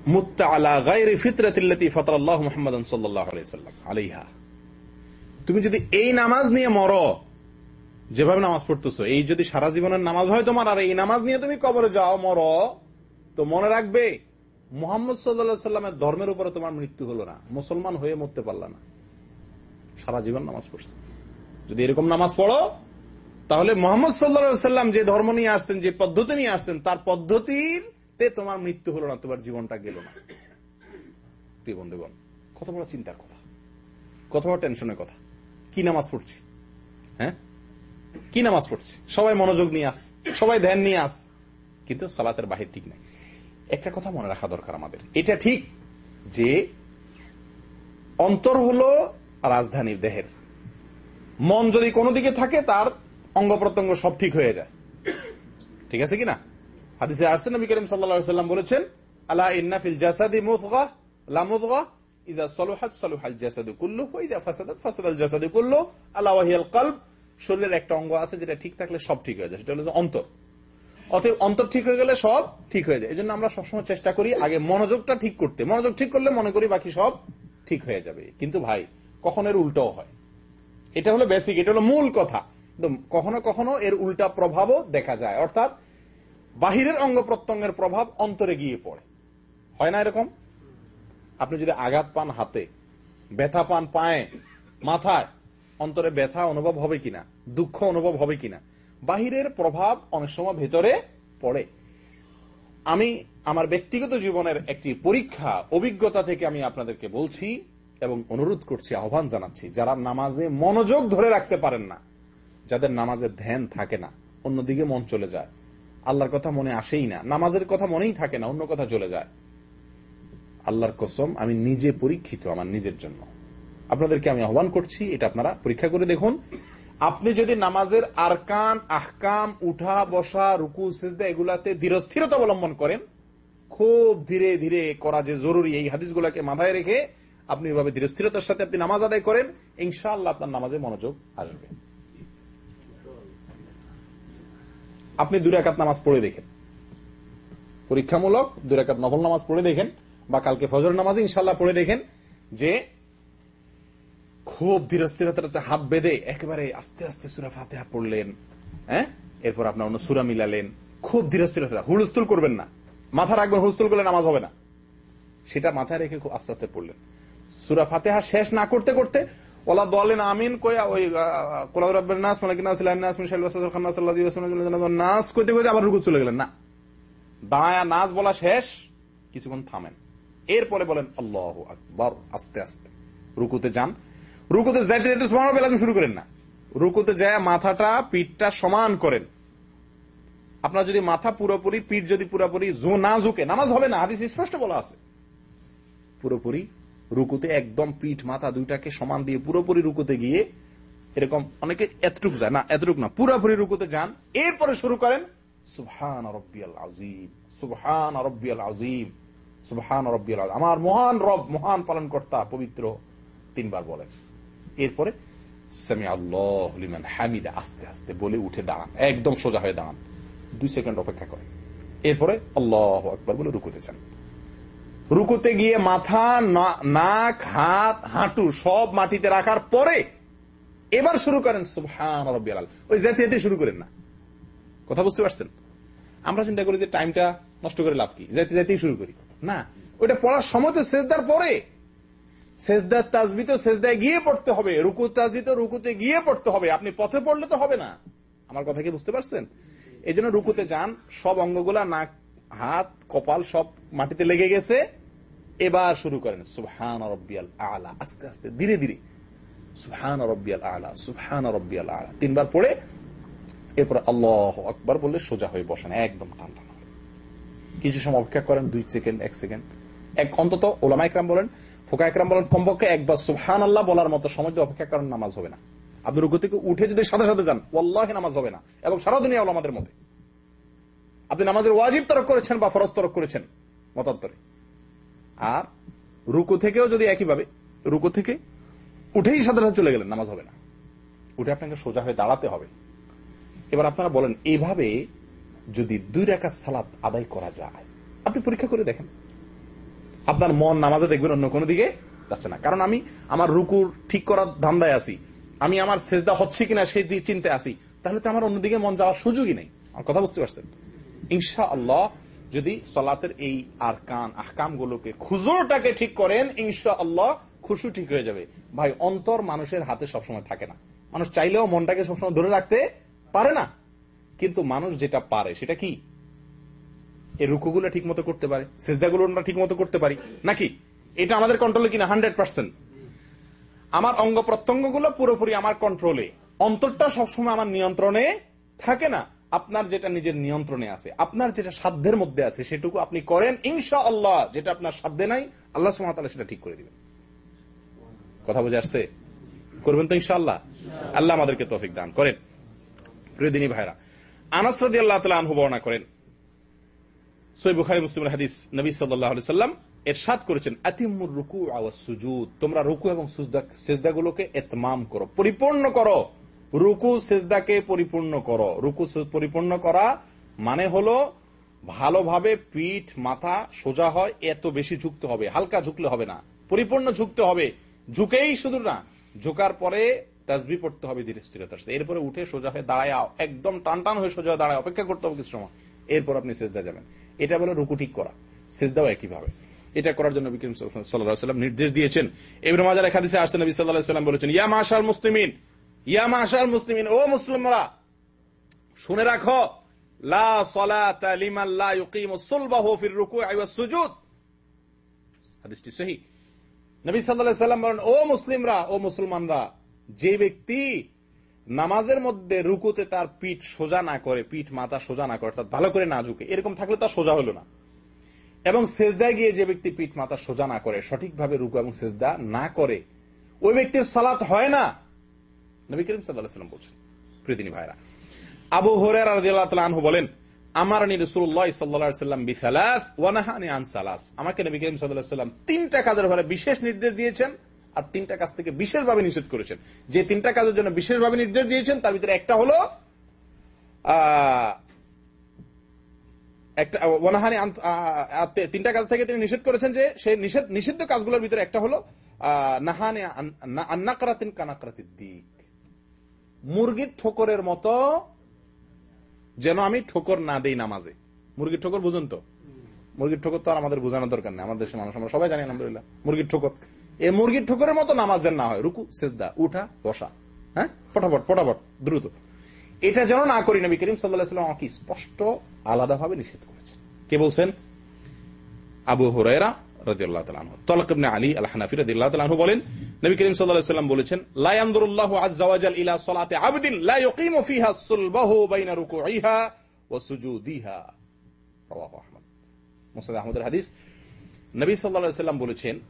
[SPEAKER 1] তুমি যদি এই নামাজ নিয়ে মরো যেভাবে নামাজ পড়তেছো, এই যদি সারা জীবনের নামাজ হয় তোমার, আর এই নামাজ নিয়ে তুমি কবরে যাও, মর, তো মনে রাখবে, মোহাম্মদ সাল্লা সাল্লামের ধর্মের উপরে তোমার মৃত্যু হলো না। মুসলমান হয়ে মরতে পারলা না। সারা জীবন নামাজ পড়ছে। যদি এরকম নামাজ পড়ো, তাহলে মোহাম্মদ সাল্লা সাল্লাম যে ধর্ম নিয়ে আসছেন, যে পদ্ধতি নিয়ে আসছেন, তার পদ্ধতিতে তোমার মৃত্যু হলো না, তোমার জীবনটা গেল না। বন্ধুগণ, কত বড় চিন্তার কথা। কত বড় টেনশনের কথা। কি নামাজ পড়ছি? হ্যাঁ? কি নামাজ পড়ছি? সবাই মনোযোগ নিয়ে আস, সবাই ধ্যান নিয়ে আস। কিন্তু সালাতের বাহির ঠিক নাই। একটা কথা মনে রাখা দরকার আমাদের। এটা ঠিক যে অন্তর হলো রাজধানীর দেহের। মন যদি কোনো দিকে থাকে, তার অঙ্গ প্রত্যঙ্গ সব ঠিক হয়ে যায়। ঠিক আছে কিনা? হাদিসে আসছে, নবী করিম সাল্লাম বলেছেন, আলা ইন্নাফিল জাসাদি মুদগা ইজা সলুহাত সলুহাল জাসাদু কুল্লু ওয়া ইজা ফাসাদাত ফাসাদাল জাসাদু কুল্লু আলা ওয়াহিয়াল শরীরের একটা অঙ্গ আছে যেটা ঠিক থাকলে সব ঠিক হয়ে যায়, সেটা হলো অন্তর। অতএব অন্তর ঠিক হয়ে গেলে সব ঠিক হয়ে যায়। এই আমরা সবসময় চেষ্টা করি আগে মনোযোগটা ঠিক করতে। মনোযোগ ঠিক করলে মনে করি বাকি সব ঠিক হয়ে যাবে। কিন্তু ভাই, কখন এর উল্টাও হয়। এটা হলো বেসিক এটা হলো মূল কথা। কখনো কখনো এর উল্টা প্রভাবও দেখা যায়। অর্থাৎ বাহিরের অঙ্গ প্রত্যঙ্গের প্রভাব অন্তরে গিয়ে পড়ে। হয় না এরকম? আপনি যদি আঘাত পান হাতে, ব্যথা পান পায়ে, মাথায় অন্তরে ব্যথা অনুভব হবে কিনা, দুঃখ অনুভব হবে কিনা, বাহিরের প্রভাব অনেক সময় ভেতরে পড়ে। আমি আমার ব্যক্তিগত জীবনের একটি পরীক্ষা, অভিজ্ঞতা থেকে আমি আপনাদেরকে বলছি এবং অনুরোধ করছি, আহ্বান জানাচ্ছি, যারা নামাজে মনোযোগ ধরে রাখতে পারেন না, যাদের নামাজের ধ্যান থাকে না, অন্যদিকে মন চলে যায়। আল্লাহর কথা মনে আসেই না, নামাজের কথা মনেই থাকে না, অন্য কথা চলে যায়। আল্লাহর কসম, আমি নিজে পরীক্ষিত আমার নিজের জন্য। আপনাদেরকে আমি আহ্বান করছি, এটা আপনারা পরীক্ষা করে দেখুন। আপনি যদি নামাজের আরকান, আহকাম, উঠা, বসা, রুকু, সেজদা এগুলাতে ধীরস্থিরতা অবলম্বন করেন, খুব ধীরে ধীরে করা যে জরুরি এই হাদিসগুলাকে মাথায় রেখে আপনি এভাবে ধীরস্থিরতার সাথে আপনি নামাজ আদায় করেন, ইনশাআল্লাহ আপনার নামাজে মনোযোগ আসবে। আপনি দুরাকাত নামাজ পড়ে দেখেন। পরীক্ষামূলক দুরাকাত নফল নামাজ পড়ে দেখেন, বা কালকে ফজর নামাজ ইনশাল্লাহ পড়ে দেখেন যে খুব ধীরস্থিরতাতে হাত বেঁধে একেবারে আস্তে আস্তে সুরা ফাতেহা পড়লেন হ্যাঁ? এরপর আপনার অন্য সুরা মিলালেন। খুব ধীরস্থিরতা। হুলস্থুল করবেন না। মাথা রাখবেন, হুলস্থুল করলে নামাজ হবে না। সেটা মাথায় রেখে খুব আস্তে আস্তে পড়লেন। সুরা ফাতেহা শেষ না করতে করতে ওলা দলেন আমিন, কয়া ওই আবার রুকু চলে গেলেন। না। দাঁড়ায়া নাচ বলা শেষ, কিছুক্ষণ থামেন। এরপরে বলেন, আল্লাহ আকবর, আস্তে আস্তে। রুকুতে যান। রুকুতে যাইতে যাইতে সুমান বেলাজম শুরু করেন না। রুকুতে যায় মাথাটা, পিঠটা সমান করেন। আপনার যদি মাথা পুরোপুরি, পিঠ যদি পুরোপুরি জো না ঝুঁকে, নামাজ হবে না, হাদিস স্পষ্ট বলা আছে। পুরোপুরি রুকুতে একদম পিঠ, মাথা দুইটাকে সমান দিয়ে পুরোপুরি রুকুতে গিয়ে এরকম অনেকে এতটুক যায়। না, এতটুক না, পুরোপুরি রুকুতে যান, এরপরে শুরু করেন, সুবহান রব্বিয়াল আজিম সুবহান রব্বিয়াল আজিম সুবহান রব্বিয়াল আমার মহান রব, মহান পালন কর্তা পবিত্র তিনবার বলেন। এরপরে সামি হামিদা আস্তে আস্তে বলে উঠে দাঁড়ান, একদম সোজা হয়ে দাঁড়ান, দুই সেকেন্ড অপেক্ষা করেন। এরপরে আল্লাহ একবার বলে রুকুতে চান রুকুতে গিয়ে মাথা নাক, হাত, হাঁটু সব মাটিতে রাখার পরে এবার শুরু করেন রব্বিয়াল ওই জাতীয় শুরু করেন না। কথা বুঝতে পারছেন? আমরা চিন্তা করি যে টাইমটা নষ্ট করে লাভ কি? যাইতে যাইতেই শুরু করি। না, ওইটা পড়ার সময় তো শেষদার পরে শেষদার তাজবি তো শেষদায় গিয়ে পড়তে হবে, রুকু তাজবি তো রুকুতে গিয়ে পড়তে হবে, আপনি পথে পড়লে তো হবে না। আমার কথা কি বুঝতে পারছেন? এই জন্য রুকুতে যান, সব অঙ্গগুলা নাক, হাত, কপাল সব মাটিতে লেগে গেছে। এবার শুরু করেন, সুবহান রব্বিয়াল আলা, আস্তে আস্তে, ধীরে ধীরে। সুবহান রব্বিয়াল আলা, সুবহান রব্বিয়াল আলা। তিনবার পড়ে, এরপর আল্লাহ আকবার বললে সোজা হয়ে বসেন, একদম টান টান কিছু সময় অপেক্ষা করেন, দুই সেকেন্ড, এক সেকেন্ড। এক অন্তত ওলামা একরাম বলেন ফোকা একরাম বলেন, কমপক্ষে একবার সুবহান আল্লাহ বলার মতো সময় অপেক্ষা করেন, নামাজ হবে না। আপনি রুকু থেকে উঠে যদি সাথে সাথে যান ওল্লাহ নামাজ হবে না। এবং সারা দুনিয়া আমাদের মধ্যে। আপনি নামাজের ওয়াজিব তরক করেছেন বা ফরজ তরক করেছেন? মতান্তরে। আর রুকু থেকেও যদি একইভাবে, রুকু থেকে উঠেই সাথে সাথে চলে গেলেন, নামাজ হবে না। উঠে আপনাকে সোজা হয়ে দাঁড়াতে হবে। এবার আপনারা বলেন এইভাবে যদি দুই রেখা সালাত আদায় করা যায়, আপনি পরীক্ষা করে দেখেন। আপনার মন নামাজে দেখবেন অন্য কোনো দিকে যাচ্ছে না। কারণ আমি আমার রুকুর ঠিক করার ধান্দায় আছি। আমি আমার সেজদা হচ্ছে কিনা সেই দিকে চিনতে আসি তাহলে তো আমার অন্যদিকে মন যাওয়ার সুযোগই নেই। আমার কথা বুঝতে পারছেন? ইনশা আল্লাহ যদি সলাতের এই আর কান আহকাম গুলোকে খুজুরটাকে ঠিক করেন ইনশা আল্লাহ খুশু ঠিক হয়ে যাবে। ভাই, অন্তর মানুষের হাতে সবসময় থাকে না। মানুষ চাইলেও মনটাকে সবসময় ধরে রাখতে পারে না। কিন্তু মানুষ যেটা পারে, সেটা কি? এই রুকুগুলো ঠিক মতো করতে পারে, সেজদাগুলো আমরা ঠিক মতো করতে পারি, নাকি? এটা আমাদের কন্ট্রোলে কিনা? হান্ড্রেড পার্সেন্ট আমার অঙ্গ প্রত্যঙ্গ পুরোপুরি আমার কন্ট্রোলে অন্তরটা সবসময় আমার নিয়ন্ত্রণে থাকে না। আপনার যেটা নিজের নিয়ন্ত্রণে আছে, আপনার যেটা সাধ্যের মধ্যে আছে, সেটুকু আপনি করেন ইনশা আল্লাহ যেটা আপনার সাধ্যে নাই, আল্লাহ সুমাতালা সেটা ঠিক করে দিবেন। কথা বুঝে আসছে? করবেন তো ইনশাআল্লাহ? আল্লাহ আল্লাহ আমাদেরকে তৌফিক দান করেন। প্রিয়দিনী ভাইরা আনাস রাদি আল্লাহ তালা আনহু বর্ণনা করেন পরিপূর্ণ করো। রুকু, সেজদাকে পরিপূর্ণ করো। রুকু পরিপূর্ণ করা মানে হলো ভালোভাবে পিঠ, মাথা সোজা হয়, এত বেশি ঝুঁকতে হবে, হালকা ঝুঁকলে হবে না, পরিপূর্ণ ঝুঁকতে হবে। ঝুঁকেই শুধু না, ঝুঁকার পরে তাজবি পড়তে হবে ধীরে স্থিরতার সাথে। এরপরে উঠে সোজা হয়ে দাঁড়ায়, একদম টান টান হয়ে সোজা দাঁড়ায়, অপেক্ষা করতে হবে কিছু সময়। এরপর আপনি সেজদা যাবেন। এটা বলে রুকু ঠিক করা। সেজদাও একইভাবে এটা করার জন্য বিক্রম সাল্লাম নির্দেশ দিয়েছেন। এবার মাজার একাদিসে আসছেন নবী সাল্লাহ সাল্লাম বলেছেন, ইয়া মাশাল মুসলিমিন, ইয়া মাশাল মুসলিমিন, ও মুসলিমরা, শুনে রাখো ও মুসলিমরা, ও মুসলমানরা, যে ব্যক্তি নামাজের মধ্যে রুকুতে তার পিঠ সোজা না করে, পিঠ মাথা সোজা না করে, অর্থাৎ ভালো করে না ঝুঁকে, এরকম থাকলে তার সোজা হলো না। এবং সেজদায় গিয়ে যে ব্যক্তি পিঠ মাথা সোজা না করে, সঠিকভাবে রুকু এবং সেজদা না করে, ওই ব্যক্তির সালাত হয় না। নবী করিম সাল্লাম বলছেন প্রিয়দিনী ভাইরা আবু হরের আনহু বলেন আমার আন আমাকে নবী করিম সাল্লাম তিনটা কাজের ঘরে বিশেষ নির্দেশ দিয়েছেন। আর তিনটা কাজ থেকে বিশেষভাবে নিষেধ করেছেন। যে তিনটা কাজের জন্য বিশেষভাবে নির্দেশ দিয়েছেন, তার ভিতরে একটা হলো তিনটা কাজ থেকে তিনি নিষেধ করেছেন যে সেই নিষেধ, নিষিদ্ধ কাজগুলোর ভিতরে একটা হলো মুরগির ঠোকরের মতো যেন আমি ঠোকর না দেই নামাজে। মুরগির ঠোকর বুঝুন তো? মুরগির ঠোকর তো আর আমাদের বোঝানোর দরকার নেই। আমাদের দেশের মানুষ, আমরা সবাই জানি, আলহামদুলিল্লাহ। মুরগির ঠোকর। এই মুরগির ঠোকরের মতো নামাজ যেন না হয়। রুকু, সেজদা, উঠা, বসা। হ্যাঁ? পটাপট পটাপট দ্রুত। এটা যেন না করি নবী করিম সাল্লাহাম আমাকে স্পষ্ট, আলাদাভাবে নিষেধ করেছেন। কে বলছেন? আবু হরাইরা ইলা সালাতি আবদিন, লা ইউকিমু ফিহা সুলবাহু বাইনা রুকুইহা ওয়া সুজুদিহা। আহমদ। মুসনাদ আহমদের হাদিস। নবী বলেছেন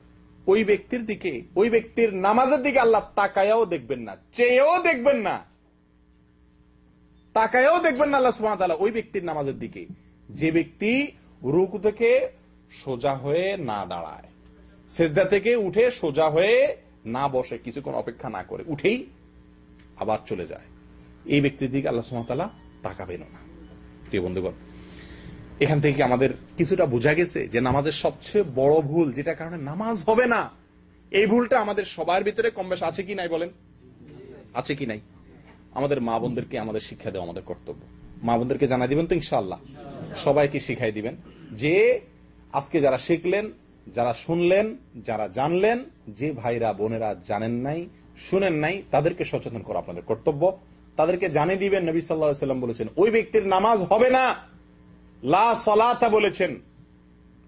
[SPEAKER 1] ওই ব্যক্তির দিকে, ওই ব্যক্তির নামাজের দিকে আল্লাহ তাকায়াও দেখবেন না, চেয়েও দেখবেন না। তাকায়াও দেখবেন না আল্লাহ তাআলা ওই ব্যক্তির নামাজের দিকে। যে ব্যক্তি রুকু থেকে সোজা হয়ে না দাঁড়ায়, সেজদা থেকে উঠে সোজা হয়ে না বসে, কিছুক্ষণ অপেক্ষা না করে উঠেই আবার চলে যায়। এই ব্যক্তির দিকে আল্লাহ সুমতালা তাকাবেন না। প্রিয় বন্ধুগণ এখান থেকে আমাদের কিছুটা বোঝা গেছে যে নামাজের সবচেয়ে বড় ভুল যেটা কারণে নামাজ হবে না, এই ভুলটা আমাদের সবার ভিতরে কম বেশ আছে কি নাই বলেন? আছে কি নাই? আমাদের মা বোনদেরকে আমাদের শিক্ষা দেওয়া আমাদের কর্তব্য। মা বোনদেরকে জানা দিবেন তো ইনশাল্লাহ সবাইকে শিখাই দিবেন যে আজকে যারা শিখলেন, যারা শুনলেন, যারা জানলেন, যে ভাইরা, বোনেরা জানেন নাই, শুনেন নাই, তাদেরকে সচেতন করা আপনাদের কর্তব্য। তাদেরকে জানিয়ে দিবেন, নবী সাল্লা সাল্লাম বলেছেন, ওই ব্যক্তির নামাজ হবে না। লা সলাতা বলেছেন।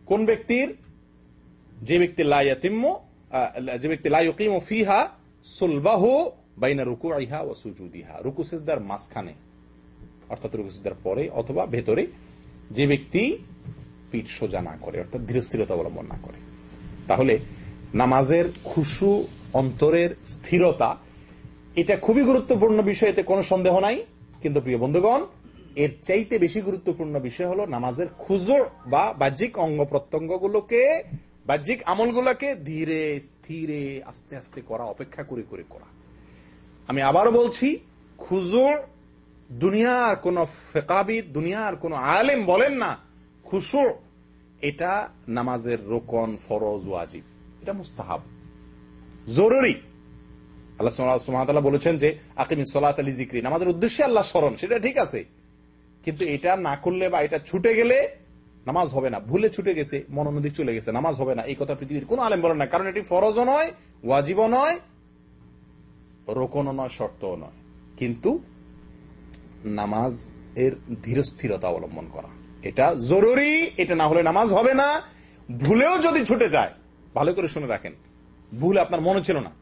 [SPEAKER 1] কোন ব্যক্তির? যে ব্যক্তি লাইয়াতিম্ম যে ব্যক্তি লাইকিম ফিহা সুলবাহু বাইনা রুকু আইহা ও সুজুদিহা। রুকু সিজদার মাঝখানে, অর্থাৎ রুকু সিজদার পরে অথবা ভেতরে যে ব্যক্তি পিঠ সোজা না করে, অর্থাৎ ধীরস্থিরতা অবলম্বন না করে। তাহলে নামাজের খুশু অন্তরের স্থিরতা, এটা খুবই গুরুত্বপূর্ণ বিষয়, এতে কোনো সন্দেহ নাই। কিন্তু প্রিয় বন্ধুগণ এর চাইতে বেশি গুরুত্বপূর্ণ বিষয় হলো নামাজের খুজুর বা বাহ্যিক অঙ্গ প্রত্যঙ্গগুলোকে, বাহ্যিক আমলগুলোকে ধীরে, স্থিরে, আস্তে আস্তে করা, অপেক্ষা করে করে করা। আমি আবারও বলছি, খুজুর দুনিয়ার কোন ফেকাবিদ দুনিয়ার কোন আলেম বলেন না, খুশুর, এটা নামাজের রোকন, ফরজ, ওয়াজিব। এটা মুস্তাহাব। জরুরি। আল্লাহ বলেছেন যে আকিমি সলাত আলী জিক্রি নামাজের উদ্দেশ্যে আল্লাহ স্মরণ, সেটা ঠিক আছে। কিন্তু এটা না করলে বা এটা ছুটে গেলে নামাজ হবে না। ভুলে ছুটে গেছে মনোনদী চলে গেছে, নামাজ হবে না। এই কথা পৃথিবীর কোন আলেম বলেন না, কারণ এটি ফরজও নয়, ওয়াজিবও নয়, রোকনও নয়, শর্তও নয়। কিন্তু নামাজ এর ধীরস্থিরতা অবলম্বন করা, এটা জরুরি, এটা না হলে নামাজ হবে না। ভুলেও যদি ছুটে যায়, ভালো করে শুনে রাখেন, ভুল আপনার মনে ছিল না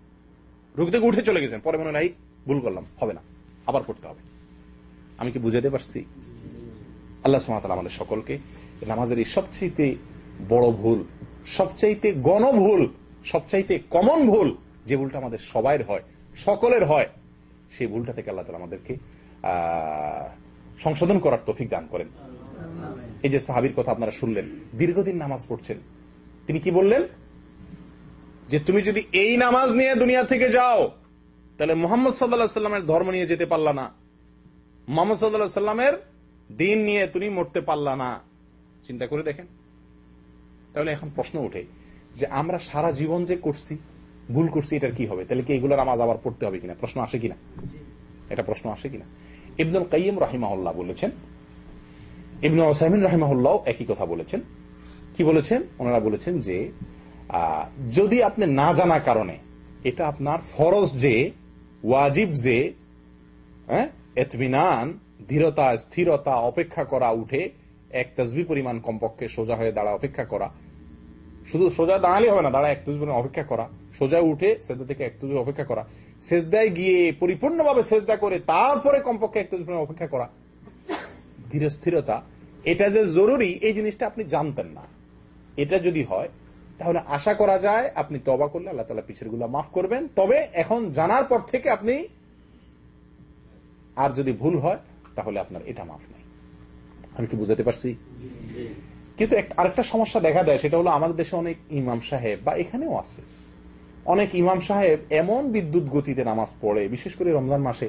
[SPEAKER 1] রুখ থেকে উঠে চলে গেছেন, পরে মনে নাই ভুল করলাম, হবে না, আবার পড়তে হবে। আমি কি বুঝাতে পারছি? আল্লাহ সুমাতাল আমাদের সকলকে নামাজের এই সবচাইতে বড় ভুল, সবচাইতে গণ ভুল, সবচাইতে কমন ভুল যে ভুলটা আমাদের সবাইয়ের হয়, সকলের হয়, সেই ভুলটা থেকে আল্লাহ তালা আমাদেরকে সংশোধন করার তফিক দান করেন। এই যে সাহাবির কথা আপনারা শুনলেন, দীর্ঘদিন নামাজ পড়ছেন, তিনি কি বললেন? যে তুমি যদি এই নামাজ নিয়ে দুনিয়া থেকে যাও, তাহলে মোহাম্মদ সাল্লাহ সাল্লামের ধর্ম নিয়ে যেতে পারলা না। মোহাম্মদ সাল্লাহ সাল্লামের দিন নিয়ে তুমি মরতে পারলা না। চিন্তা করে দেখেন। তাহলে এখন প্রশ্ন উঠে যে আমরা সারা জীবন যে করছি, ভুল করছি, এটার কি হবে? তাহলে কি এগুলো নামাজ আবার পড়তে হবে কিনা? প্রশ্ন আসে কিনা? এটা প্রশ্ন আসে কিনা? ইবনুল কাইম রাহিমাহুল্লাহ বলেছেন ইবনুল ওসাইমিন রাহিমাহুল্লাহ একই কথা বলেছেন। কি বলেছেন? ওনারা বলেছেন যে যদি আপনি না জানা কারণে এটা আপনার ফরজ যে, ওয়াজিব যে হ্যাঁ এতমিনান ধীরতা, স্থিরতা অপেক্ষা করা উঠে এক তসবি পরিমাণ কমপক্ষে সোজা হয়ে দাঁড়া, অপেক্ষা করা। শুধু সোজা দাঁড়ালে হবে না, দাঁড়া এক তসবি অপেক্ষা করা। সোজা উঠে সেজদা থেকে এক তসবি অপেক্ষা করা। সেজদায় গিয়ে পরিপূর্ণভাবে সেজদা করে তারপরে কমপক্ষে এক তসবি অপেক্ষা করা। ধীর স্থিরতা, এটা যে জরুরি, এই জিনিসটা আপনি জানতেন না। এটা যদি হয়, তাহলে আশা করা যায় আপনি তবা করলে আল্লাহ তালা পিছেরগুলা মাফ করবেন। তবে এখন জানার পর থেকে আপনি, আর যদি ভুল হয় তাহলে আপনার এটা মাফ নেই। আমি কি বুঝাতে পারছি? কিন্তু আরেকটা সমস্যা দেখা দেয়, সেটা হলো আমাদের দেশে অনেক ইমাম সাহেব, বা এখানেও আছে। অনেক ইমাম সাহেব এমন বিদ্যুৎ গতিতে নামাজ পড়ে, বিশেষ করে রমজান মাসে,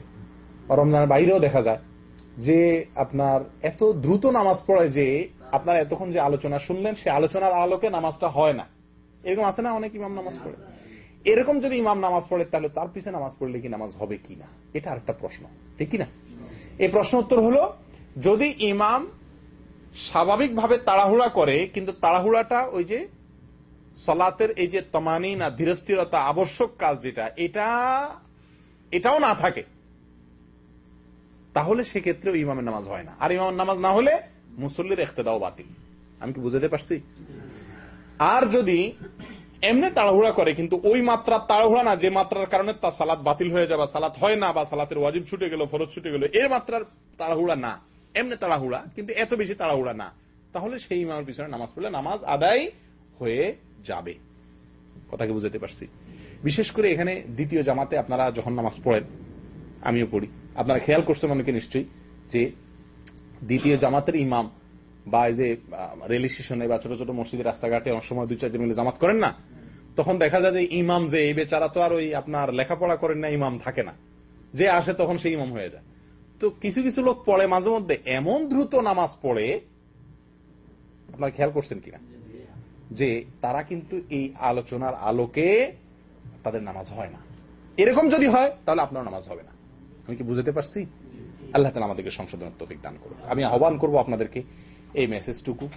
[SPEAKER 1] বা রমজানের বাইরেও দেখা যায়, যে আপনার এত দ্রুত নামাজ পড়ে যে আপনার এতক্ষণ যে আলোচনা শুনলেন, সে আলোচনার আলোকে নামাজটা হয় না। এরকম আছে না অনেক ইমাম নামাজ পড়ে? এরকম যদি ইমাম নামাজ পড়ে, তাহলে তার পিছনে নামাজ পড়লে কি নামাজ হবে কিনা এটা আরেকটা প্রশ্ন, ঠিক কিনা এই প্রশ্ন উত্তর হলো, যদি ইমাম স্বাভাবিকভাবে তাড়াহুড়া করে, কিন্তু তাড়াহুড়াটা ওই যে সলাতের এই যে তমানি না ধীরস্থিরতা আবশ্যক কাজ যেটা, এটা, এটাও না থাকে, তাহলে সেক্ষেত্রে ইমামের নামাজ হয় না। আর ইমামের নামাজ না হলে মুসল্লির এখতেদাও বাতিল। আমি কি বুঝাতে পারছি? আর যদি এমনি তাড়াহুড়া করে, কিন্তু ওই মাত্রা তাড়াহুড়া না, যে মাত্রার কারণে তার সালাদ বাতিল হয়ে যাবে সালাত হয় না বা সালাতের ওয়াজিব ছুটে গেল, ফরজ ছুটে গেল, এর মাত্রার তাড়াহুড়া না। এমনি তাড়াহুড়া, কিন্তু এত বেশি তাড়াহুড়া না। তাহলে সেই ইমামের পিছনে নামাজ পড়লে নামাজ আদায় হয়ে যাবে। কথাকে বুঝাতে পারছি। বিশেষ করে এখানে দ্বিতীয় জামাতে আপনারা যখন নামাজ পড়েন, আমিও পড়ি। আপনারা খেয়াল করছেন অনেকে নিশ্চয়ই যে দ্বিতীয় জামাতের ইমাম বা এই যে রেল স্টেশনে বা ছোট ছোট মসজিদের রাস্তাঘাটে অনেক সময় দুই চারজন মিলে জামাত করেন না তখন দেখা যায় যে ইমাম যে এই বেচারা তো আর ওই আপনার লেখাপড়া করেন না ইমাম থাকে না। যে আসে তখন সেই ইমাম হয়ে যায়। তো কিছু কিছু লোক পড়ে মাঝে মধ্যে এমন দ্রুত নামাজ পড়ে আপনার খেয়াল করছেন কিনা? যে তারা কিন্তু এই আলোচনার আলোকে তাদের নামাজ হয় না। এরকম যদি হয় তাহলে আপনার নামাজ হবে না। আমি কি বুঝতে পারছি? আল্লাহ তালা আমাদেরকে সংশোধনের তফিক দান করুন আমি আহ্বান করব আপনাদেরকে এই মেসেজটুকু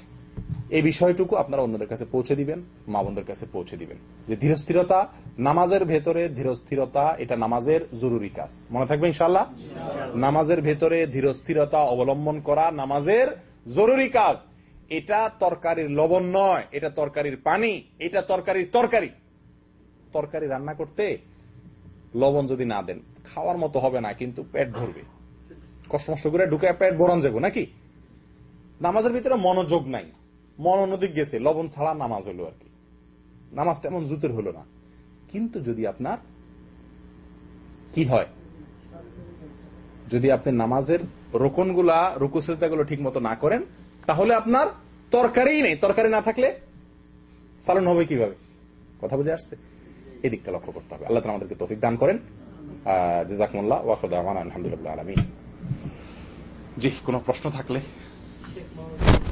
[SPEAKER 1] এই বিষয়টুকু আপনারা অন্যদের কাছে পৌঁছে দিবেন মা বোনদের কাছে পৌঁছে দিবেন। যে ধীরস্থিরতা নামাজের ভেতরে ধীরস্থিরতা এটা নামাজের জরুরি কাজ। মনে থাকবে ইনশাল্লাহ নামাজের ভেতরে ধীরস্থিরতা অবলম্বন করা নামাজের জরুরি কাজ। এটা তরকারির লবণ নয় এটা তরকারির পানি এটা তরকারির তরকারি। তরকারি রান্না করতে লবণ যদি না দেন খাওয়ার মতো হবে না কিন্তু পেট ভরবে। কষ্ট করে ঢুকে পেট ভরন যাব নাকি? নামাজের ভিতরে মনোযোগ নাই। মন অন্যদিক গেছে, লবণ ছাড়া নামাজ হলো আর কি। নামাজ তেমন জুতের হলো না। কিন্তু যদি আপনার, কি হয়? যদি আপনি নামাজের রোকনগুলা, রুকু ঠিক মতো না করেন, তাহলে আপনার তরকারি নেই। তরকারি না থাকলে সালন হবে কীভাবে? কথা বুঝে আসছে? এদিকটা লক্ষ্য করতে হবে। আল্লাহ আমাদেরকে তফিক দান করেন। জাজাকমুল্লাহ ওয়াকুদ আলহামদুলিল্লাহ আলমী জি, কোনো প্রশ্ন থাকলে